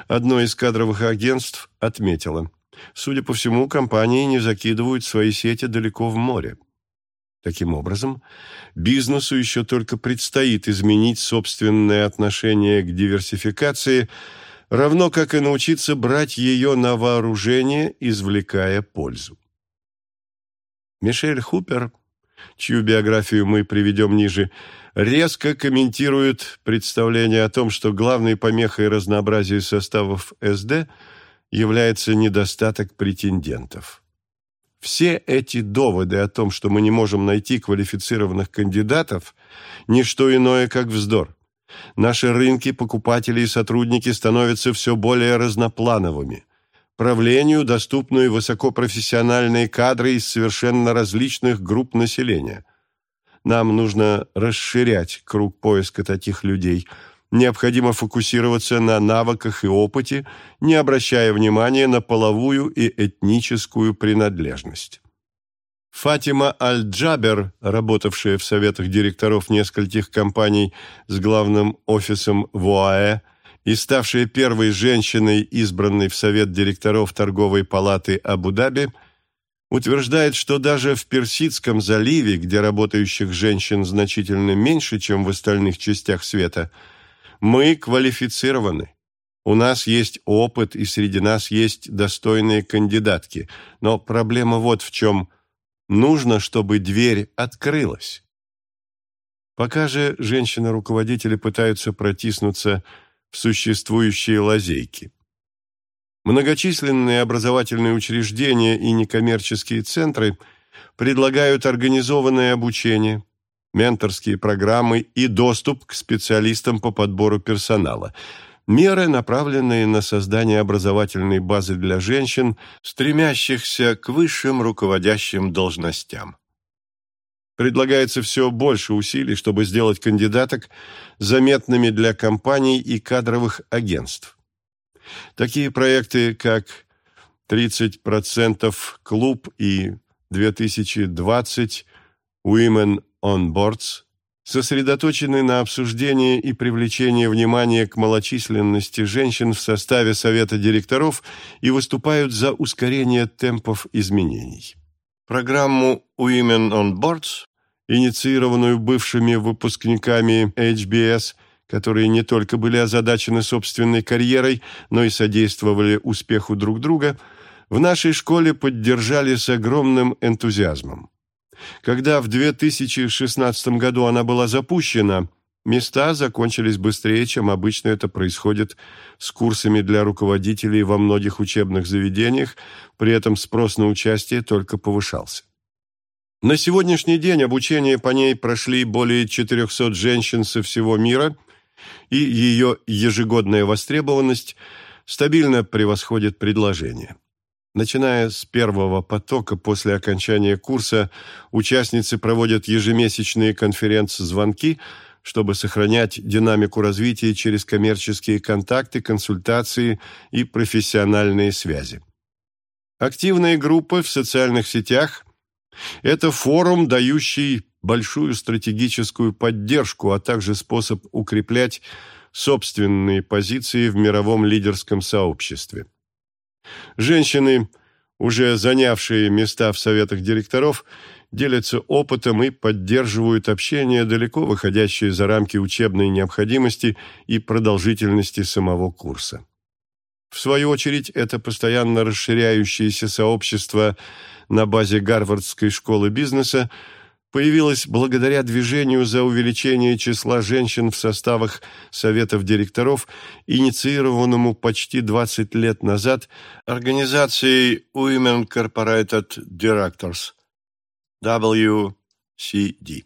Одно из кадровых агентств отметило, судя по всему, компании не закидывают свои сети далеко в море. Таким образом, бизнесу еще только предстоит изменить собственное отношение к диверсификации, равно как и научиться брать ее на вооружение, извлекая пользу. Мишель Хупер, чью биографию мы приведем ниже, резко комментирует представление о том, что главной помехой разнообразия составов СД является недостаток претендентов. Все эти доводы о том, что мы не можем найти квалифицированных кандидатов, не что иное, как вздор. Наши рынки, покупатели и сотрудники становятся все более разноплановыми. Правлению доступны высокопрофессиональные кадры из совершенно различных групп населения. Нам нужно расширять круг поиска таких людей – необходимо фокусироваться на навыках и опыте, не обращая внимания на половую и этническую принадлежность. Фатима Аль-Джабер, работавшая в советах директоров нескольких компаний с главным офисом в ОАЭ и ставшая первой женщиной, избранной в совет директоров торговой палаты Абу-Даби, утверждает, что даже в Персидском заливе, где работающих женщин значительно меньше, чем в остальных частях света – мы квалифицированы. У нас есть опыт, и среди нас есть достойные кандидатки. Но проблема вот в чем. Нужно, чтобы дверь открылась. Пока же женщины-руководители пытаются протиснуться в существующие лазейки. Многочисленные образовательные учреждения и некоммерческие центры предлагают организованное обучение, менторские программы и доступ к специалистам по подбору персонала – меры, направленные на создание образовательной базы для женщин, стремящихся к высшим руководящим должностям. Предлагается все больше усилий, чтобы сделать кандидаток заметными для компаний и кадровых агентств. Такие проекты, как 30% клуб и 2020 Women on Boards сосредоточены на обсуждении и привлечении внимания к малочисленности женщин в составе Совета директоров и выступают за ускорение темпов изменений. Программу Women on Boards, инициированную бывшими выпускниками HBS, которые не только были озадачены собственной карьерой, но и содействовали успеху друг друга, в нашей школе поддержали с огромным энтузиазмом. Когда в 2016 году она была запущена, места закончились быстрее, чем обычно это происходит с курсами для руководителей во многих учебных заведениях, при этом спрос на участие только повышался. На сегодняшний день обучение по ней прошли более 400 женщин со всего мира, и ее ежегодная востребованность стабильно превосходит предложение. Начиная с первого потока после окончания курса, участницы проводят ежемесячные конференц-звонки, чтобы сохранять динамику развития через коммерческие контакты, консультации и профессиональные связи. Активные группы в социальных сетях – это форум, дающий большую стратегическую поддержку, а также способ укреплять собственные позиции в мировом лидерском сообществе. Женщины, уже занявшие места в советах директоров, делятся опытом и поддерживают общение, далеко выходящее за рамки учебной необходимости и продолжительности самого курса. В свою очередь, это постоянно расширяющееся сообщество на базе Гарвардской школы бизнеса появилась благодаря движению за увеличение числа женщин в составах советов директоров, инициированному почти 20 лет назад организацией Women Corporated Directors, WCD.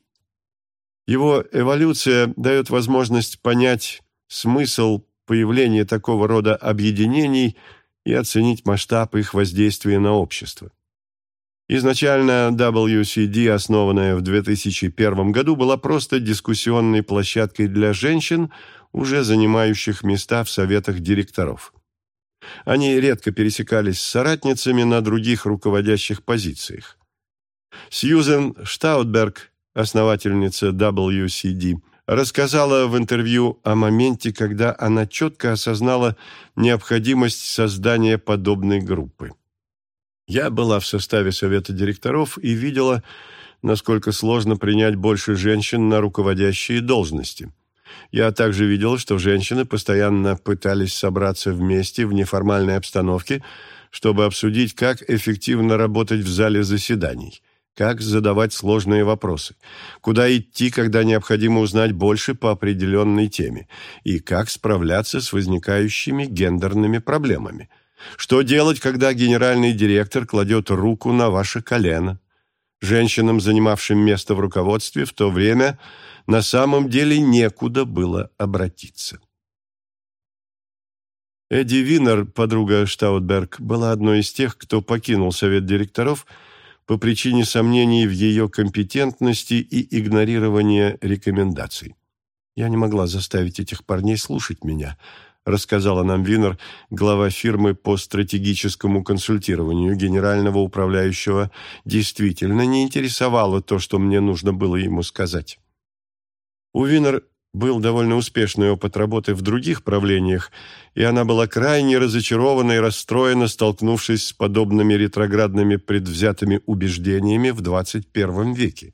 Его эволюция дает возможность понять смысл появления такого рода объединений и оценить масштаб их воздействия на общество. Изначально WCD, основанная в 2001 году, была просто дискуссионной площадкой для женщин, уже занимающих места в советах директоров. Они редко пересекались с соратницами на других руководящих позициях. Сьюзен Штаутберг, основательница WCD, рассказала в интервью о моменте, когда она четко осознала необходимость создания подобной группы. Я была в составе совета директоров и видела, насколько сложно принять больше женщин на руководящие должности. Я также видела, что женщины постоянно пытались собраться вместе в неформальной обстановке, чтобы обсудить, как эффективно работать в зале заседаний, как задавать сложные вопросы, куда идти, когда необходимо узнать больше по определенной теме, и как справляться с возникающими гендерными проблемами – что делать, когда генеральный директор кладет руку на ваше колено? Женщинам, занимавшим место в руководстве, в то время на самом деле некуда было обратиться. Эдди Винер, подруга Штаутберг, была одной из тех, кто покинул совет директоров по причине сомнений в ее компетентности и игнорирования рекомендаций. Я не могла заставить этих парней слушать меня – рассказала нам Винер, глава фирмы по стратегическому консультированию генерального управляющего, действительно не интересовало то, что мне нужно было ему сказать. У Винер был довольно успешный опыт работы в других правлениях, и она была крайне разочарована и расстроена, столкнувшись с подобными ретроградными предвзятыми убеждениями в 21 веке.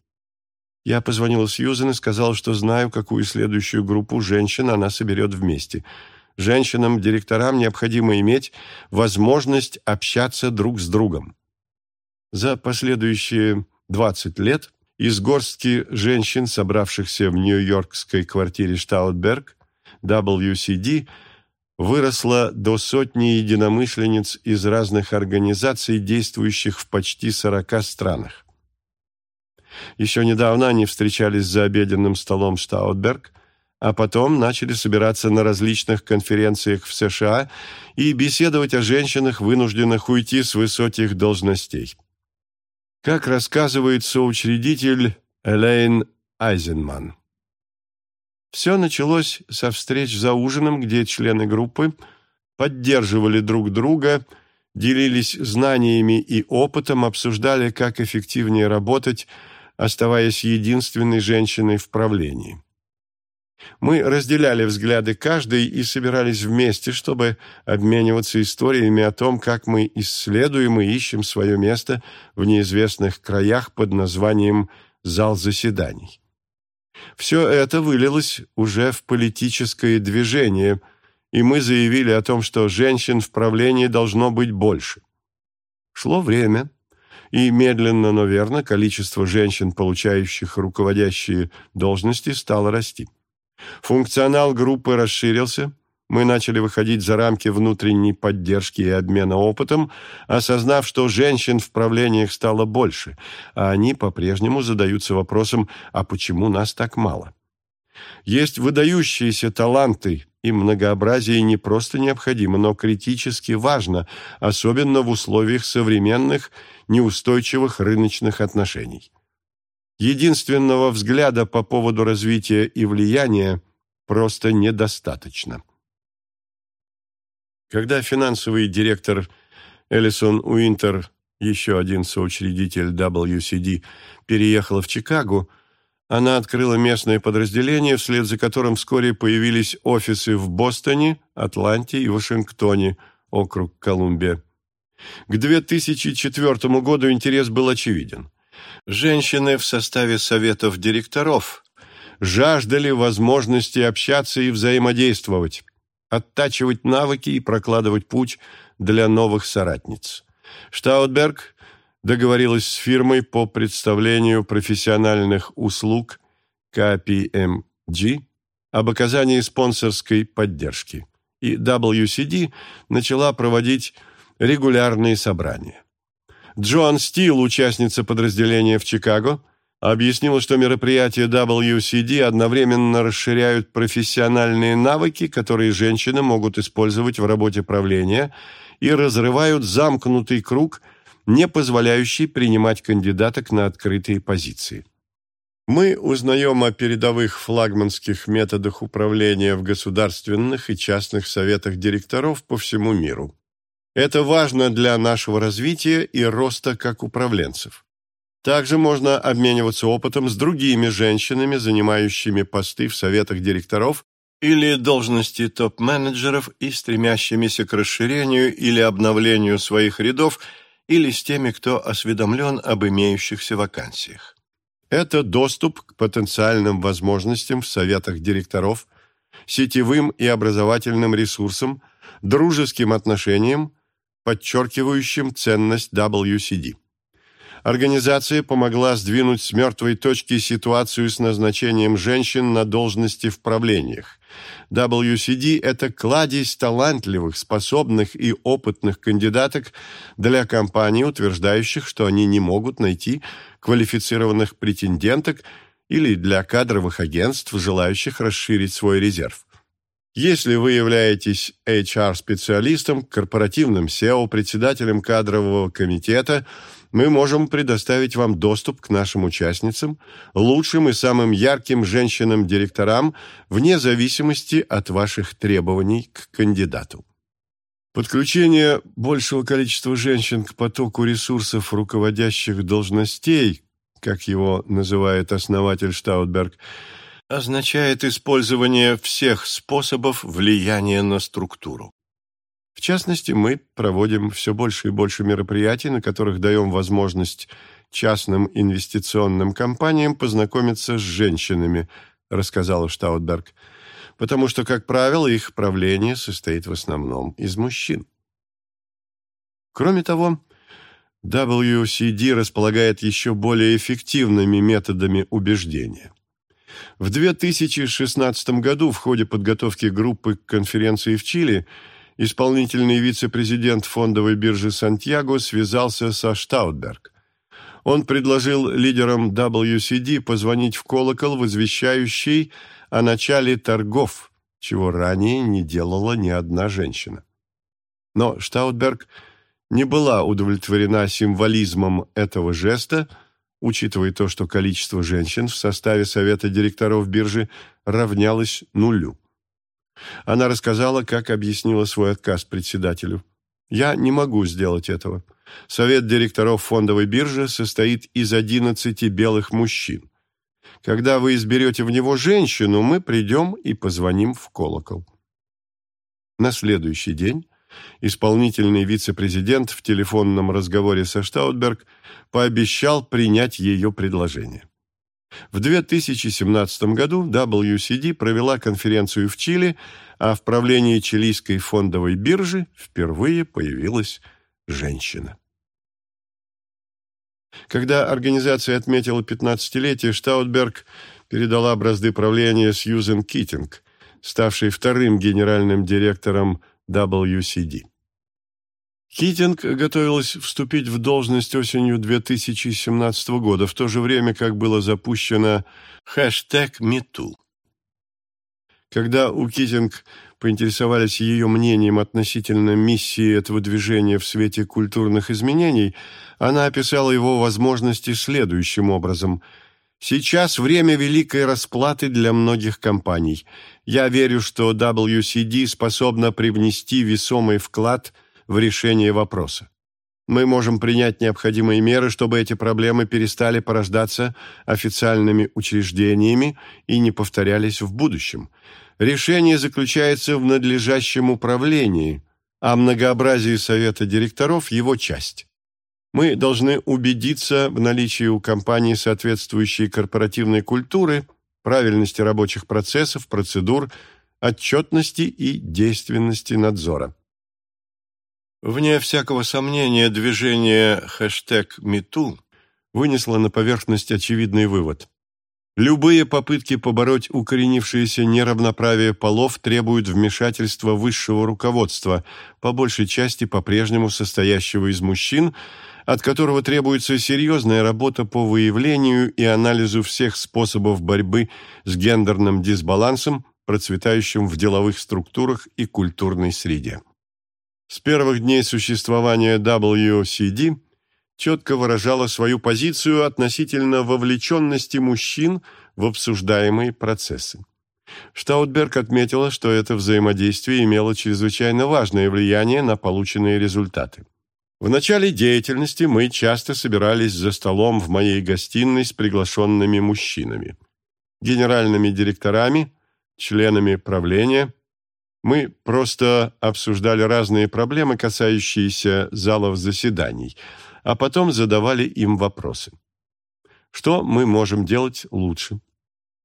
Я позвонила Сьюзен и сказала, что знаю, какую следующую группу женщин она соберет вместе – женщинам-директорам необходимо иметь возможность общаться друг с другом. За последующие 20 лет из горстки женщин, собравшихся в нью-йоркской квартире Штаутберг, WCD, выросло до сотни единомышленниц из разных организаций, действующих в почти 40 странах. Еще недавно они встречались за обеденным столом Штаутберг, а потом начали собираться на различных конференциях в США и беседовать о женщинах, вынужденных уйти с высоких должностей. Как рассказывает соучредитель Элейн Айзенман. Все началось со встреч за ужином, где члены группы поддерживали друг друга, делились знаниями и опытом, обсуждали, как эффективнее работать, оставаясь единственной женщиной в правлении. Мы разделяли взгляды каждой и собирались вместе, чтобы обмениваться историями о том, как мы исследуем и ищем свое место в неизвестных краях под названием «зал заседаний». Все это вылилось уже в политическое движение, и мы заявили о том, что женщин в правлении должно быть больше. Шло время, и медленно, но верно количество женщин, получающих руководящие должности, стало расти. Функционал группы расширился, мы начали выходить за рамки внутренней поддержки и обмена опытом, осознав, что женщин в правлениях стало больше, а они по-прежнему задаются вопросом «а почему нас так мало?». Есть выдающиеся таланты, и многообразие не просто необходимо, но критически важно, особенно в условиях современных неустойчивых рыночных отношений. Единственного взгляда по поводу развития и влияния просто недостаточно. Когда финансовый директор Элисон Уинтер, еще один соучредитель WCD, переехала в Чикаго, она открыла местное подразделение, вслед за которым вскоре появились офисы в Бостоне, Атланте и Вашингтоне, округ Колумбия. К 2004 году интерес был очевиден. Женщины в составе советов директоров жаждали возможности общаться и взаимодействовать оттачивать навыки и прокладывать путь для новых соратниц. Штаутберг договорилась с фирмой по представлению профессиональных услуг KPMG об оказании спонсорской поддержки, и WCD начала проводить регулярные собрания. Джоан Стил, участница подразделения в Чикаго, объяснила, что мероприятия WCD одновременно расширяют профессиональные навыки, которые женщины могут использовать в работе правления, и разрывают замкнутый круг, не позволяющий принимать кандидаток на открытые позиции. Мы узнаем о передовых флагманских методах управления в государственных и частных советах директоров по всему миру. Это важно для нашего развития и роста как управленцев. Также можно обмениваться опытом с другими женщинами, занимающими посты в советах директоров или должности топ-менеджеров и стремящимися к расширению или обновлению своих рядов, или с теми, кто осведомлен об имеющихся вакансиях. Это доступ к потенциальным возможностям в советах директоров, сетевым и образовательным ресурсам, дружеским отношениям, подчеркивающим ценность WCD. Организация помогла сдвинуть с мертвой точки ситуацию с назначением женщин на должности в правлениях. WCD – это кладезь талантливых, способных и опытных кандидаток для компаний, утверждающих, что они не могут найти квалифицированных претенденток или для кадровых агентств, желающих расширить свой резерв. Если вы являетесь HR-специалистом, корпоративным SEO, председателем кадрового комитета – мы можем предоставить вам доступ к нашим участницам, лучшим и самым ярким женщинам-директорам, вне зависимости от ваших требований к кандидату. Подключение большего количества женщин к потоку ресурсов руководящих должностей, как его называет основатель Штаутберг, означает использование всех способов влияния на структуру. В частности, мы проводим все больше и больше мероприятий, на которых даем возможность частным инвестиционным компаниям познакомиться с женщинами, рассказала Штаутберг, потому что, как правило, их правление состоит в основном из мужчин. Кроме того, WCD располагает еще более эффективными методами убеждения. В 2016 году в ходе подготовки группы к конференции в Чили – исполнительный вице-президент фондовой биржи Сантьяго связался со Штаутберг. Он предложил лидерам WCD позвонить в колокол, возвещающий о начале торгов, чего ранее не делала ни одна женщина. Но Штаутберг не была удовлетворена символизмом этого жеста, учитывая то, что количество женщин в составе совета директоров биржи равнялось нулю. Она рассказала, как объяснила свой отказ председателю. «Я не могу сделать этого. Совет директоров фондовой биржи состоит из 11 белых мужчин. Когда вы изберете в него женщину, мы придем и позвоним в колокол». На следующий день исполнительный вице-президент в телефонном разговоре со Штаутберг пообещал принять ее предложение. В 2017 году WCD провела конференцию в Чили, а в правлении чилийской фондовой биржи впервые появилась женщина. Когда организация отметила 15-летие, Штаутберг передала бразды правления Сьюзен Китинг, ставшей вторым генеральным директором WCD. Китинг готовилась вступить в должность осенью 2017 года, в то же время как было запущено хэштег #MeToo. Когда у Китинг поинтересовались ее мнением относительно миссии этого движения в свете культурных изменений, она описала его возможности следующим образом – Сейчас время великой расплаты для многих компаний. Я верю, что WCD способна привнести весомый вклад в решение вопроса. Мы можем принять необходимые меры, чтобы эти проблемы перестали порождаться официальными учреждениями и не повторялись в будущем. Решение заключается в надлежащем управлении, а многообразие совета директоров – его часть. Мы должны убедиться в наличии у компании соответствующей корпоративной культуры, правильности рабочих процессов, процедур, отчетности и действенности надзора. Вне всякого сомнения, движение хэштег #MeToo вынесло на поверхность очевидный вывод. Любые попытки побороть укоренившееся неравноправие полов требуют вмешательства высшего руководства, по большей части по-прежнему состоящего из мужчин, от которого требуется серьезная работа по выявлению и анализу всех способов борьбы с гендерным дисбалансом, процветающим в деловых структурах и культурной среде. С первых дней существования WCD четко выражала свою позицию относительно вовлеченности мужчин в обсуждаемые процессы. Штаутберг отметила, что это взаимодействие имело чрезвычайно важное влияние на полученные результаты. В начале деятельности мы часто собирались за столом в моей гостиной с приглашенными мужчинами, генеральными директорами, членами правления. Мы просто обсуждали разные проблемы, касающиеся залов заседаний, а потом задавали им вопросы. Что мы можем делать лучше?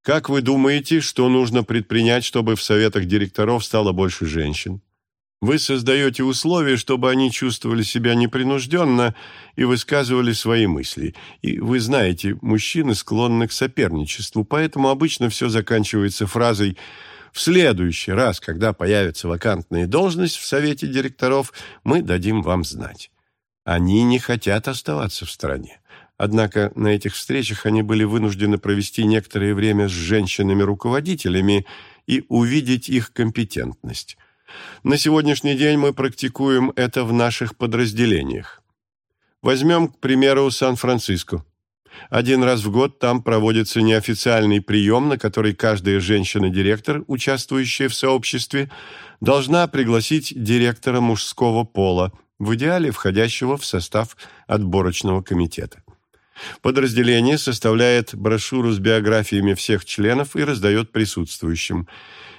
Как вы думаете, что нужно предпринять, чтобы в советах директоров стало больше женщин? Вы создаете условия, чтобы они чувствовали себя непринужденно и высказывали свои мысли. И вы знаете, мужчины склонны к соперничеству, поэтому обычно все заканчивается фразой «В следующий раз, когда появится вакантная должность в совете директоров, мы дадим вам знать». Они не хотят оставаться в стране. Однако на этих встречах они были вынуждены провести некоторое время с женщинами-руководителями и увидеть их компетентность. На сегодняшний день мы практикуем это в наших подразделениях. Возьмем, к примеру, Сан-Франциско. Один раз в год там проводится неофициальный прием, на который каждая женщина-директор, участвующая в сообществе, должна пригласить директора мужского пола, в идеале входящего в состав отборочного комитета. Подразделение составляет брошюру с биографиями всех членов и раздает присутствующим.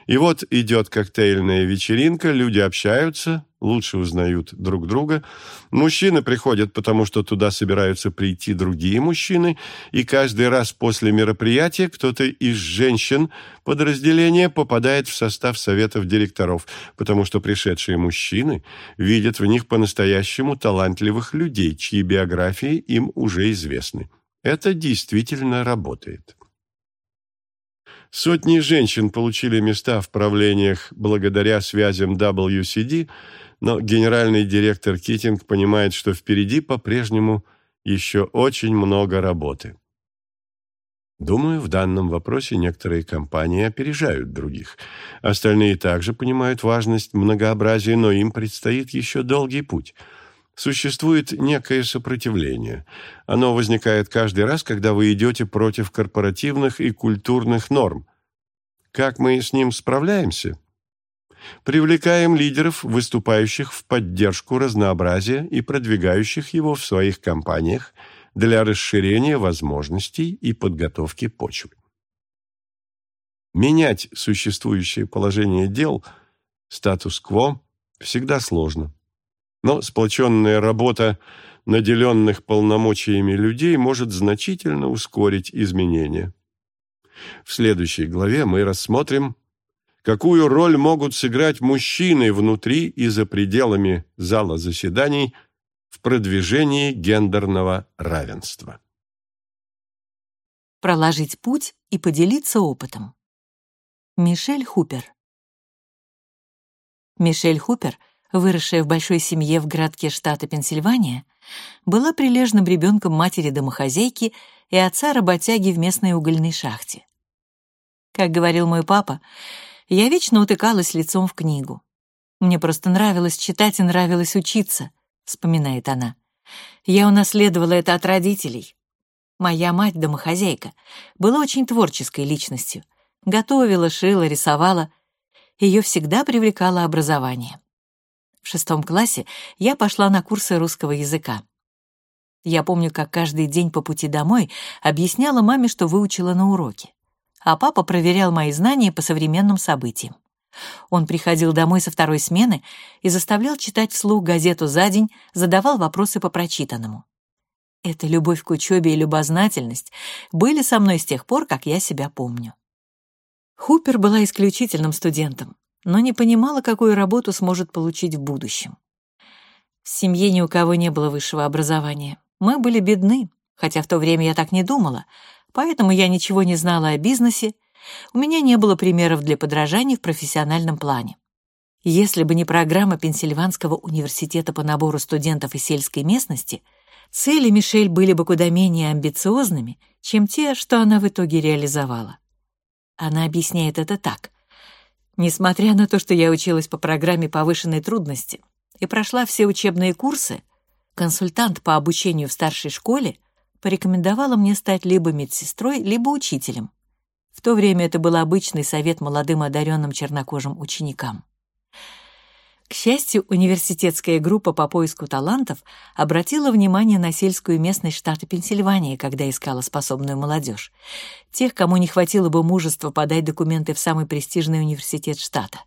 И вот идет коктейльная вечеринка, люди общаются, лучше узнают друг друга. Мужчины приходят, потому что туда собираются прийти другие мужчины, и каждый раз после мероприятия кто-то из женщин подразделения попадает в состав советов директоров, потому что пришедшие мужчины видят в них по-настоящему талантливых людей, чьи биографии им уже известны. Это действительно работает. Сотни женщин получили места в правлениях благодаря связям WCD, но генеральный директор Китинг понимает, что впереди по-прежнему еще очень много работы. Думаю, в данном вопросе некоторые компании опережают других. Остальные также понимают важность многообразия, но им предстоит еще долгий путь. Существует некое сопротивление. Оно возникает каждый раз, когда вы идете против корпоративных и культурных норм. Как мы с ним справляемся? Привлекаем лидеров, выступающих в поддержку разнообразия и продвигающих его в своих компаниях – для расширения возможностей и подготовки почвы. Менять существующее положение дел, статус-кво, всегда сложно. Но сплоченная работа наделенных полномочиями людей может значительно ускорить изменения. В следующей главе мы рассмотрим, какую роль могут сыграть мужчины внутри и за пределами зала заседаний – в продвижении гендерного равенства. Проложить путь и поделиться опытом. Мишель Хупер Мишель Хупер, выросшая в большой семье в городке штата Пенсильвания, была прилежным ребенком матери-домохозяйки и отца-работяги в местной угольной шахте. Как говорил мой папа, я вечно утыкалась лицом в книгу. Мне просто нравилось читать и нравилось учиться —— вспоминает она. «Я унаследовала это от родителей. Моя мать, домохозяйка, была очень творческой личностью. Готовила, шила, рисовала. Ее всегда привлекало образование. В шестом классе я пошла на курсы русского языка. Я помню, как каждый день по пути домой объясняла маме, что выучила на уроке. А папа проверял мои знания по современным событиям. Он приходил домой со второй смены и заставлял читать вслух газету за день, задавал вопросы по прочитанному. Эта любовь к учебе и любознательность были со мной с тех пор, как я себя помню. Хупер была исключительным студентом, но не понимала, какую работу сможет получить в будущем. В семье ни у кого не было высшего образования. Мы были бедны, хотя в то время я так не думала, поэтому я ничего не знала о бизнесе у меня не было примеров для подражания в профессиональном плане. Если бы не программа Пенсильванского университета по набору студентов из сельской местности, цели Мишель были бы куда менее амбициозными, чем те, что она в итоге реализовала. Она объясняет это так. Несмотря на то, что я училась по программе повышенной трудности и прошла все учебные курсы, консультант по обучению в старшей школе порекомендовала мне стать либо медсестрой, либо учителем. В то время это был обычный совет молодым одаренным чернокожим ученикам. К счастью, университетская группа по поиску талантов обратила внимание на сельскую местность штата Пенсильвания, когда искала способную молодежь. Тех, кому не хватило бы мужества подать документы в самый престижный университет штата.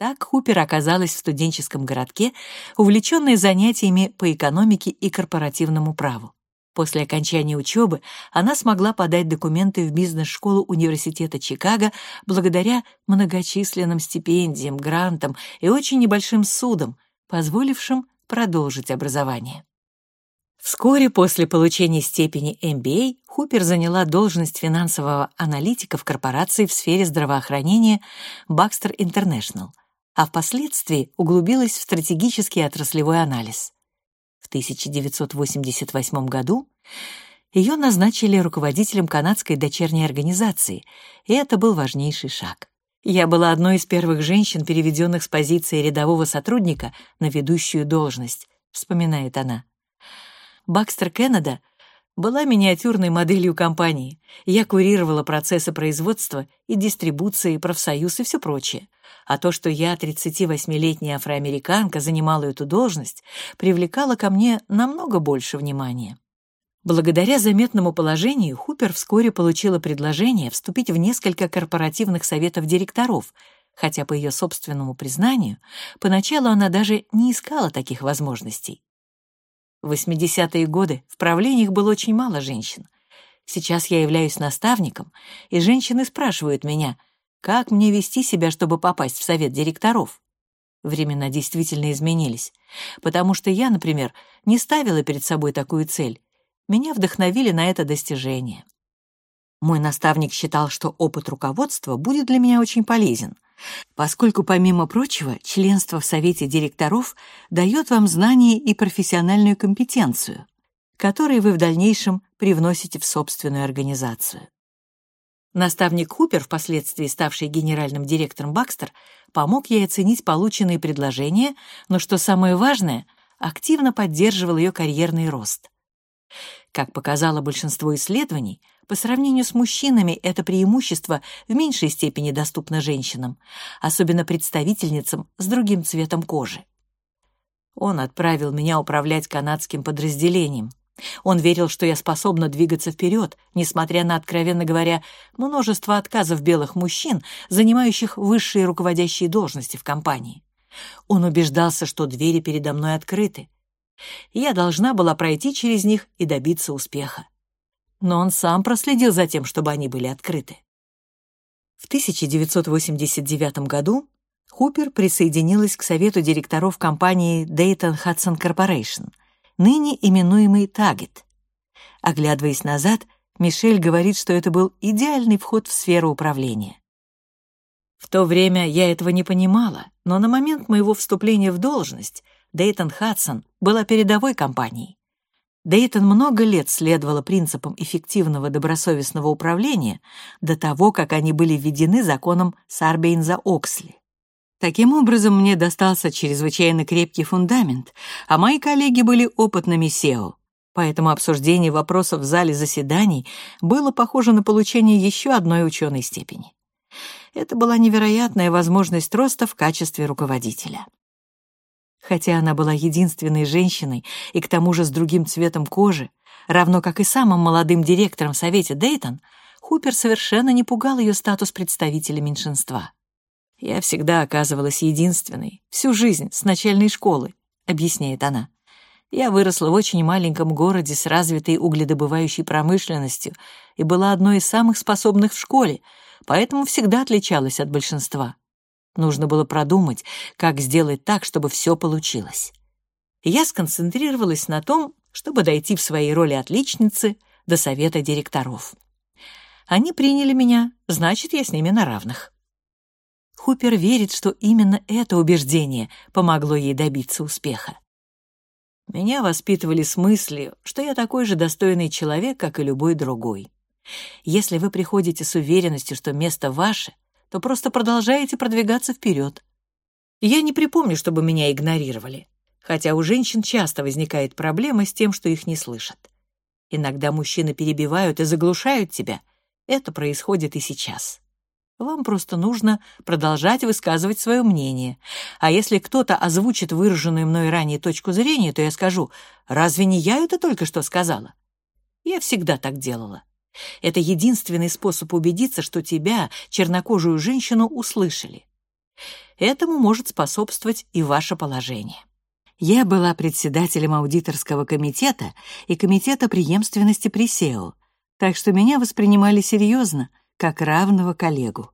Так Хупер оказалась в студенческом городке, увлеченной занятиями по экономике и корпоративному праву. После окончания учебы она смогла подать документы в бизнес-школу Университета Чикаго благодаря многочисленным стипендиям, грантам и очень небольшим судам, позволившим продолжить образование. Вскоре после получения степени MBA Хупер заняла должность финансового аналитика в корпорации в сфере здравоохранения Baxter International, а впоследствии углубилась в стратегический отраслевой анализ. В 1988 году ее назначили руководителем канадской дочерней организации, и это был важнейший шаг. Я была одной из первых женщин, переведенных с позиции рядового сотрудника на ведущую должность, вспоминает она. Бакстер Кеннеда была миниатюрной моделью компании. Я курировала процессы производства и дистрибуции, профсоюз и все прочее. А то, что я, 38-летняя афроамериканка, занимала эту должность, привлекало ко мне намного больше внимания. Благодаря заметному положению Хупер вскоре получила предложение вступить в несколько корпоративных советов директоров, хотя, по ее собственному признанию, поначалу она даже не искала таких возможностей. В 80-е годы в правлениях было очень мало женщин. Сейчас я являюсь наставником, и женщины спрашивают меня — как мне вести себя, чтобы попасть в совет директоров? Времена действительно изменились, потому что я, например, не ставила перед собой такую цель. Меня вдохновили на это достижение. Мой наставник считал, что опыт руководства будет для меня очень полезен, поскольку, помимо прочего, членство в совете директоров дает вам знания и профессиональную компетенцию. которые вы в дальнейшем привносите в собственную организацию. Наставник Хупер, впоследствии ставший генеральным директором Бакстер, помог ей оценить полученные предложения, но, что самое важное, активно поддерживал ее карьерный рост. Как показало большинство исследований, по сравнению с мужчинами это преимущество в меньшей степени доступно женщинам, особенно представительницам с другим цветом кожи. Он отправил меня управлять канадским подразделением. Он верил, что я способна двигаться вперед, несмотря на, откровенно говоря, множество отказов белых мужчин, занимающих высшие руководящие должности в компании. Он убеждался, что двери передо мной открыты. Я должна была пройти через них и добиться успеха. Но он сам проследил за тем, чтобы они были открыты. В 1989 году Хупер присоединилась к совету директоров компании Dayton Hudson Corporation, ныне именуемый Target. Оглядываясь назад, Мишель говорит, что это был идеальный вход в сферу управления. В то время я этого не понимала, но на момент моего вступления в должность Дейтон Хадсон была передовой компанией. Дейтон много лет следовала принципам эффективного добросовестного управления до того, как они были введены законом Сарбейнза-Оксли. Таким образом, мне достался чрезвычайно крепкий фундамент, а мои коллеги были опытными SEO. Поэтому обсуждение вопросов в зале заседаний было похоже на получение еще одной ученой степени. Это была невероятная возможность роста в качестве руководителя. Хотя она была единственной женщиной и к тому же с другим цветом кожи, равно как и самым молодым директором в Совете Дейтон, Хупер совершенно не пугал ее статус представителя меньшинства. «Я всегда оказывалась единственной, всю жизнь, с начальной школы», — объясняет она. «Я выросла в очень маленьком городе с развитой угледобывающей промышленностью и была одной из самых способных в школе, поэтому всегда отличалась от большинства. Нужно было продумать, как сделать так, чтобы все получилось. Я сконцентрировалась на том, чтобы дойти в своей роли отличницы до совета директоров. Они приняли меня, значит, я с ними на равных. Хупер верит, что именно это убеждение помогло ей добиться успеха. Меня воспитывали с мыслью, что я такой же достойный человек, как и любой другой. Если вы приходите с уверенностью, что место ваше, то просто продолжаете продвигаться вперед. Я не припомню, чтобы меня игнорировали, хотя у женщин часто возникает проблема с тем, что их не слышат. Иногда мужчины перебивают и заглушают тебя. Это происходит и сейчас. Вам просто нужно продолжать высказывать свое мнение. А если кто-то озвучит выраженную мной ранее точку зрения, то я скажу, разве не я это только что сказала? Я всегда так делала. Это единственный способ убедиться, что тебя, чернокожую женщину, услышали. Этому может способствовать и ваше положение. Я была председателем аудиторского комитета и комитета преемственности при СЕО, так что меня воспринимали серьезно, как равного коллегу.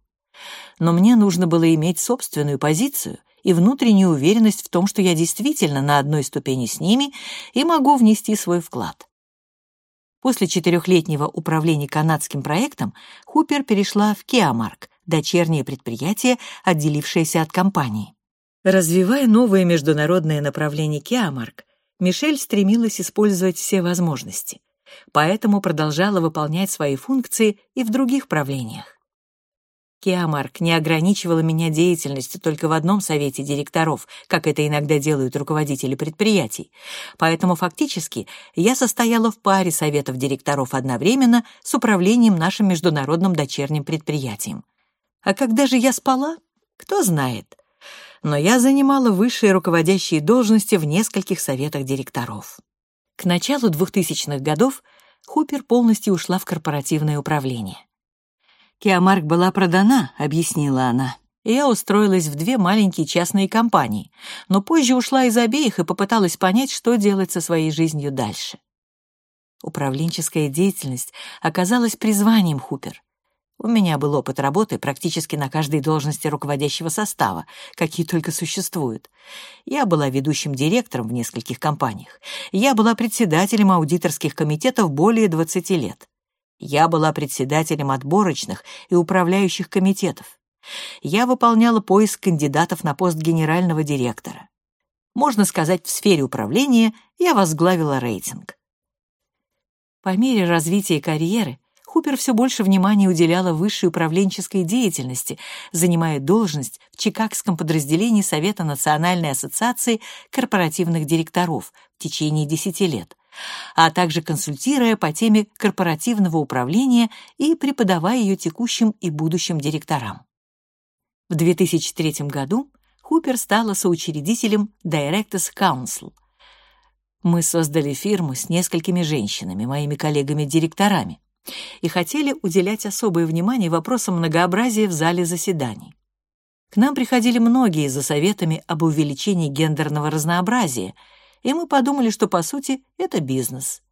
Но мне нужно было иметь собственную позицию и внутреннюю уверенность в том, что я действительно на одной ступени с ними и могу внести свой вклад. После четырехлетнего управления канадским проектом Хупер перешла в Кеамарк, дочернее предприятие, отделившееся от компании. Развивая новое международное направление Кеамарк, Мишель стремилась использовать все возможности поэтому продолжала выполнять свои функции и в других правлениях. Киамарк не ограничивала меня деятельностью только в одном совете директоров, как это иногда делают руководители предприятий. Поэтому фактически я состояла в паре советов директоров одновременно с управлением нашим международным дочерним предприятием. А когда же я спала? Кто знает. Но я занимала высшие руководящие должности в нескольких советах директоров. К началу 2000-х годов Хупер полностью ушла в корпоративное управление. «Киамарк была продана», — объяснила она. Я устроилась в две маленькие частные компании, но позже ушла из обеих и попыталась понять, что делать со своей жизнью дальше. Управленческая деятельность оказалась призванием Хупер. У меня был опыт работы практически на каждой должности руководящего состава, какие только существуют. Я была ведущим директором в нескольких компаниях. Я была председателем аудиторских комитетов более 20 лет. Я была председателем отборочных и управляющих комитетов. Я выполняла поиск кандидатов на пост генерального директора. Можно сказать, в сфере управления я возглавила рейтинг. По мере развития карьеры Хупер все больше внимания уделяла высшей управленческой деятельности, занимая должность в Чикагском подразделении Совета Национальной ассоциации корпоративных директоров в течение 10 лет, а также консультируя по теме корпоративного управления и преподавая ее текущим и будущим директорам. В 2003 году Хупер стала соучредителем Directors Council. Мы создали фирму с несколькими женщинами, моими коллегами-директорами, и хотели уделять особое внимание вопросам многообразия в зале заседаний. К нам приходили многие за советами об увеличении гендерного разнообразия, и мы подумали, что, по сути, это бизнес.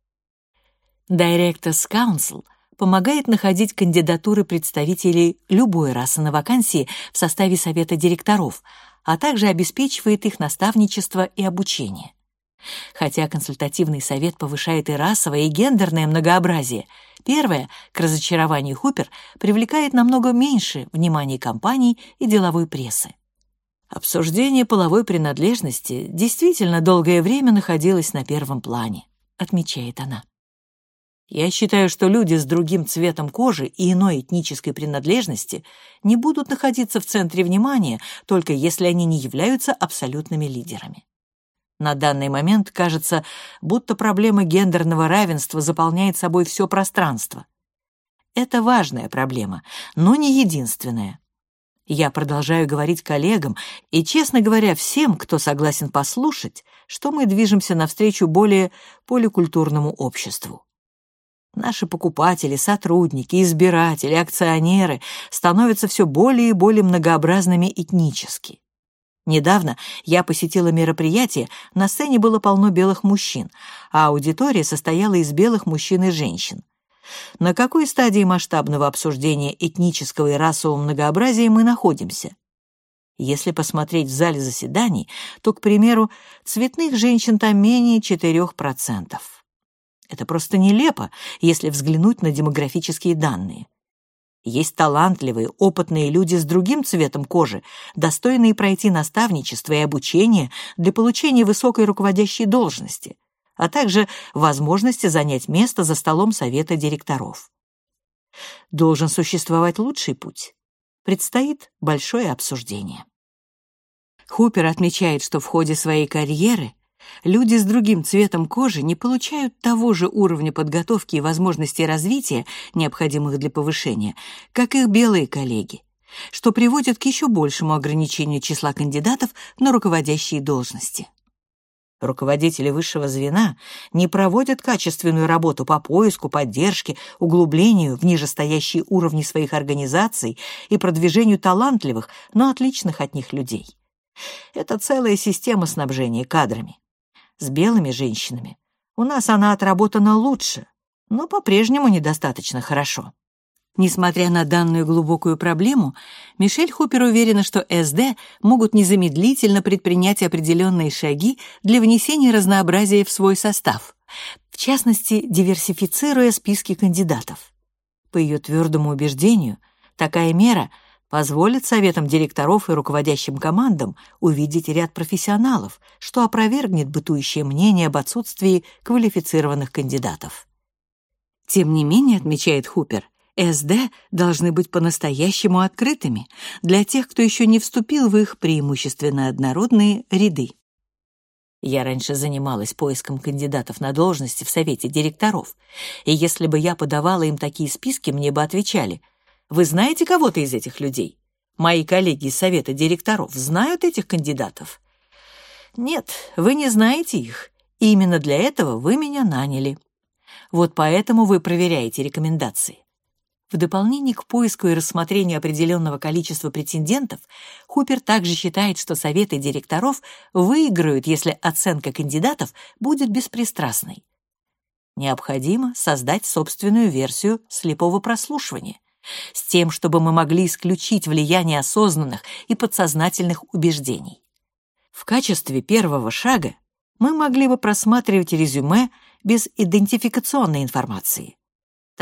Directors Council помогает находить кандидатуры представителей любой расы на вакансии в составе совета директоров, а также обеспечивает их наставничество и обучение. Хотя консультативный совет повышает и расовое, и гендерное многообразие, первое, к разочарованию Хупер, привлекает намного меньше внимания компаний и деловой прессы. Обсуждение половой принадлежности действительно долгое время находилось на первом плане, отмечает она. Я считаю, что люди с другим цветом кожи и иной этнической принадлежности не будут находиться в центре внимания, только если они не являются абсолютными лидерами. На данный момент кажется, будто проблема гендерного равенства заполняет собой все пространство. Это важная проблема, но не единственная. Я продолжаю говорить коллегам и, честно говоря, всем, кто согласен послушать, что мы движемся навстречу более поликультурному обществу. Наши покупатели, сотрудники, избиратели, акционеры становятся все более и более многообразными этнически. Недавно я посетила мероприятие, на сцене было полно белых мужчин, а аудитория состояла из белых мужчин и женщин. На какой стадии масштабного обсуждения этнического и расового многообразия мы находимся? Если посмотреть в зале заседаний, то, к примеру, цветных женщин там менее 4%. Это просто нелепо, если взглянуть на демографические данные. Есть талантливые, опытные люди с другим цветом кожи, достойные пройти наставничество и обучение для получения высокой руководящей должности, а также возможности занять место за столом совета директоров. Должен существовать лучший путь. Предстоит большое обсуждение. Хупер отмечает, что в ходе своей карьеры Люди с другим цветом кожи не получают того же уровня подготовки и возможностей развития, необходимых для повышения, как их белые коллеги, что приводит к еще большему ограничению числа кандидатов на руководящие должности. Руководители высшего звена не проводят качественную работу по поиску, поддержке, углублению в нижестоящие уровни своих организаций и продвижению талантливых, но отличных от них людей. Это целая система снабжения кадрами с белыми женщинами. У нас она отработана лучше, но по-прежнему недостаточно хорошо. Несмотря на данную глубокую проблему, Мишель Хупер уверена, что СД могут незамедлительно предпринять определенные шаги для внесения разнообразия в свой состав, в частности, диверсифицируя списки кандидатов. По ее твердому убеждению, такая мера позволит советам директоров и руководящим командам увидеть ряд профессионалов, что опровергнет бытующее мнение об отсутствии квалифицированных кандидатов. Тем не менее, отмечает Хупер, СД должны быть по-настоящему открытыми для тех, кто еще не вступил в их преимущественно однородные ряды. Я раньше занималась поиском кандидатов на должности в совете директоров, и если бы я подавала им такие списки, мне бы отвечали — вы знаете кого-то из этих людей? Мои коллеги из совета директоров знают этих кандидатов? Нет, вы не знаете их. И именно для этого вы меня наняли. Вот поэтому вы проверяете рекомендации. В дополнение к поиску и рассмотрению определенного количества претендентов, Хупер также считает, что советы директоров выиграют, если оценка кандидатов будет беспристрастной. Необходимо создать собственную версию слепого прослушивания — с тем, чтобы мы могли исключить влияние осознанных и подсознательных убеждений. В качестве первого шага мы могли бы просматривать резюме без идентификационной информации.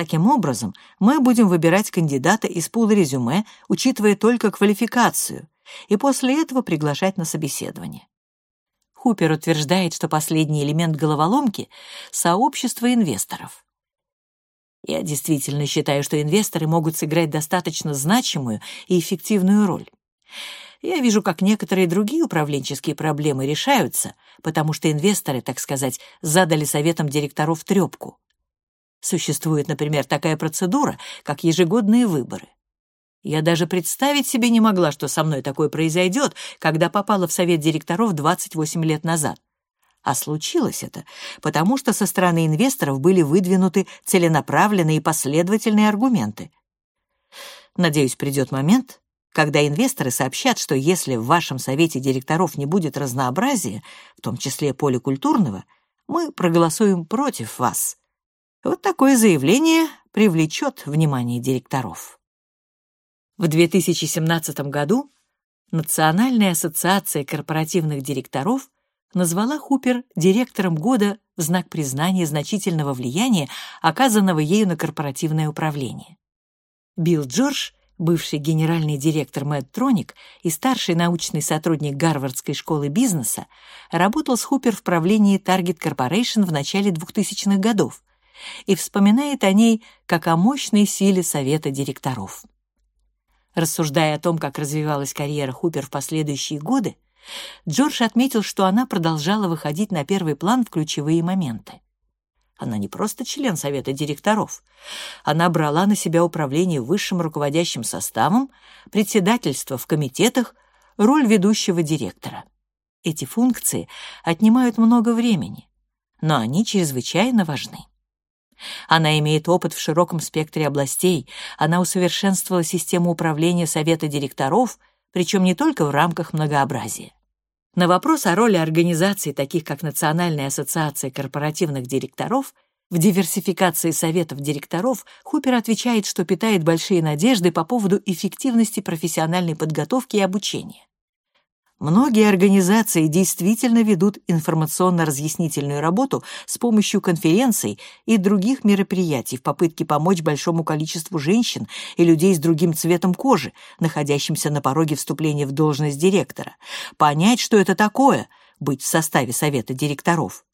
Таким образом, мы будем выбирать кандидата из пула резюме, учитывая только квалификацию, и после этого приглашать на собеседование. Хупер утверждает, что последний элемент головоломки — сообщество инвесторов. Я действительно считаю, что инвесторы могут сыграть достаточно значимую и эффективную роль. Я вижу, как некоторые другие управленческие проблемы решаются, потому что инвесторы, так сказать, задали советам директоров трепку. Существует, например, такая процедура, как ежегодные выборы. Я даже представить себе не могла, что со мной такое произойдет, когда попала в совет директоров 28 лет назад. А случилось это, потому что со стороны инвесторов были выдвинуты целенаправленные и последовательные аргументы. Надеюсь, придет момент, когда инвесторы сообщат, что если в вашем совете директоров не будет разнообразия, в том числе поликультурного, мы проголосуем против вас. Вот такое заявление привлечет внимание директоров. В 2017 году Национальная ассоциация корпоративных директоров назвала Хупер директором года в знак признания значительного влияния, оказанного ею на корпоративное управление. Билл Джордж бывший генеральный директор Медтроник и старший научный сотрудник Гарвардской школы бизнеса, работал с Хупер в правлении Target Corporation в начале 2000-х годов и вспоминает о ней как о мощной силе совета директоров. Рассуждая о том, как развивалась карьера Хупер в последующие годы, Джордж отметил, что она продолжала выходить на первый план в ключевые моменты. Она не просто член совета директоров. Она брала на себя управление высшим руководящим составом, председательство в комитетах, роль ведущего директора. Эти функции отнимают много времени, но они чрезвычайно важны. Она имеет опыт в широком спектре областей, она усовершенствовала систему управления совета директоров, причем не только в рамках многообразия. На вопрос о роли организаций, таких как Национальная ассоциация корпоративных директоров, в диверсификации советов директоров Хупер отвечает, что питает большие надежды по поводу эффективности профессиональной подготовки и обучения. Многие организации действительно ведут информационно-разъяснительную работу с помощью конференций и других мероприятий в попытке помочь большому количеству женщин и людей с другим цветом кожи, находящимся на пороге вступления в должность директора, понять, что это такое — быть в составе совета директоров.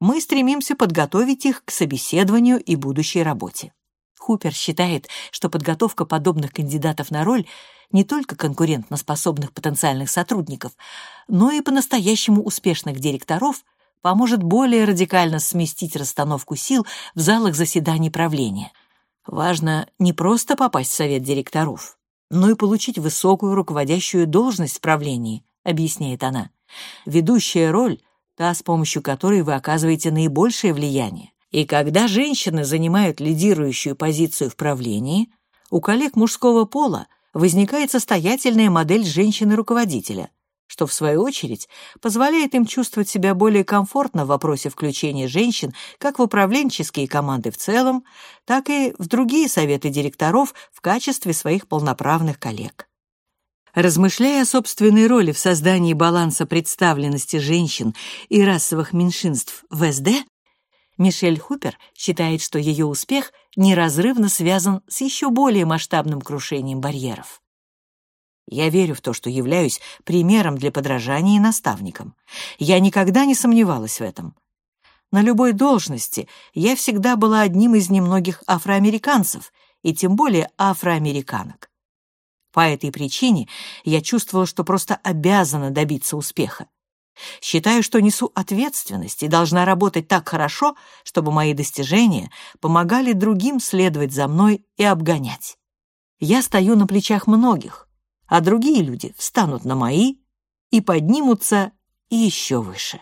Мы стремимся подготовить их к собеседованию и будущей работе. Хупер считает, что подготовка подобных кандидатов на роль не только конкурентноспособных потенциальных сотрудников, но и по-настоящему успешных директоров поможет более радикально сместить расстановку сил в залах заседаний правления. Важно не просто попасть в совет директоров, но и получить высокую руководящую должность в правлении, объясняет она. Ведущая роль — та, с помощью которой вы оказываете наибольшее влияние. И когда женщины занимают лидирующую позицию в правлении, у коллег мужского пола возникает состоятельная модель женщины-руководителя, что, в свою очередь, позволяет им чувствовать себя более комфортно в вопросе включения женщин как в управленческие команды в целом, так и в другие советы директоров в качестве своих полноправных коллег. Размышляя о собственной роли в создании баланса представленности женщин и расовых меньшинств в СД, Мишель Хупер считает, что ее успех неразрывно связан с еще более масштабным крушением барьеров. Я верю в то, что являюсь примером для подражания и наставником. Я никогда не сомневалась в этом. На любой должности я всегда была одним из немногих афроамериканцев, и тем более афроамериканок. По этой причине я чувствовала, что просто обязана добиться успеха. Считаю, что несу ответственность и должна работать так хорошо, чтобы мои достижения помогали другим следовать за мной и обгонять. Я стою на плечах многих, а другие люди встанут на мои и поднимутся еще выше.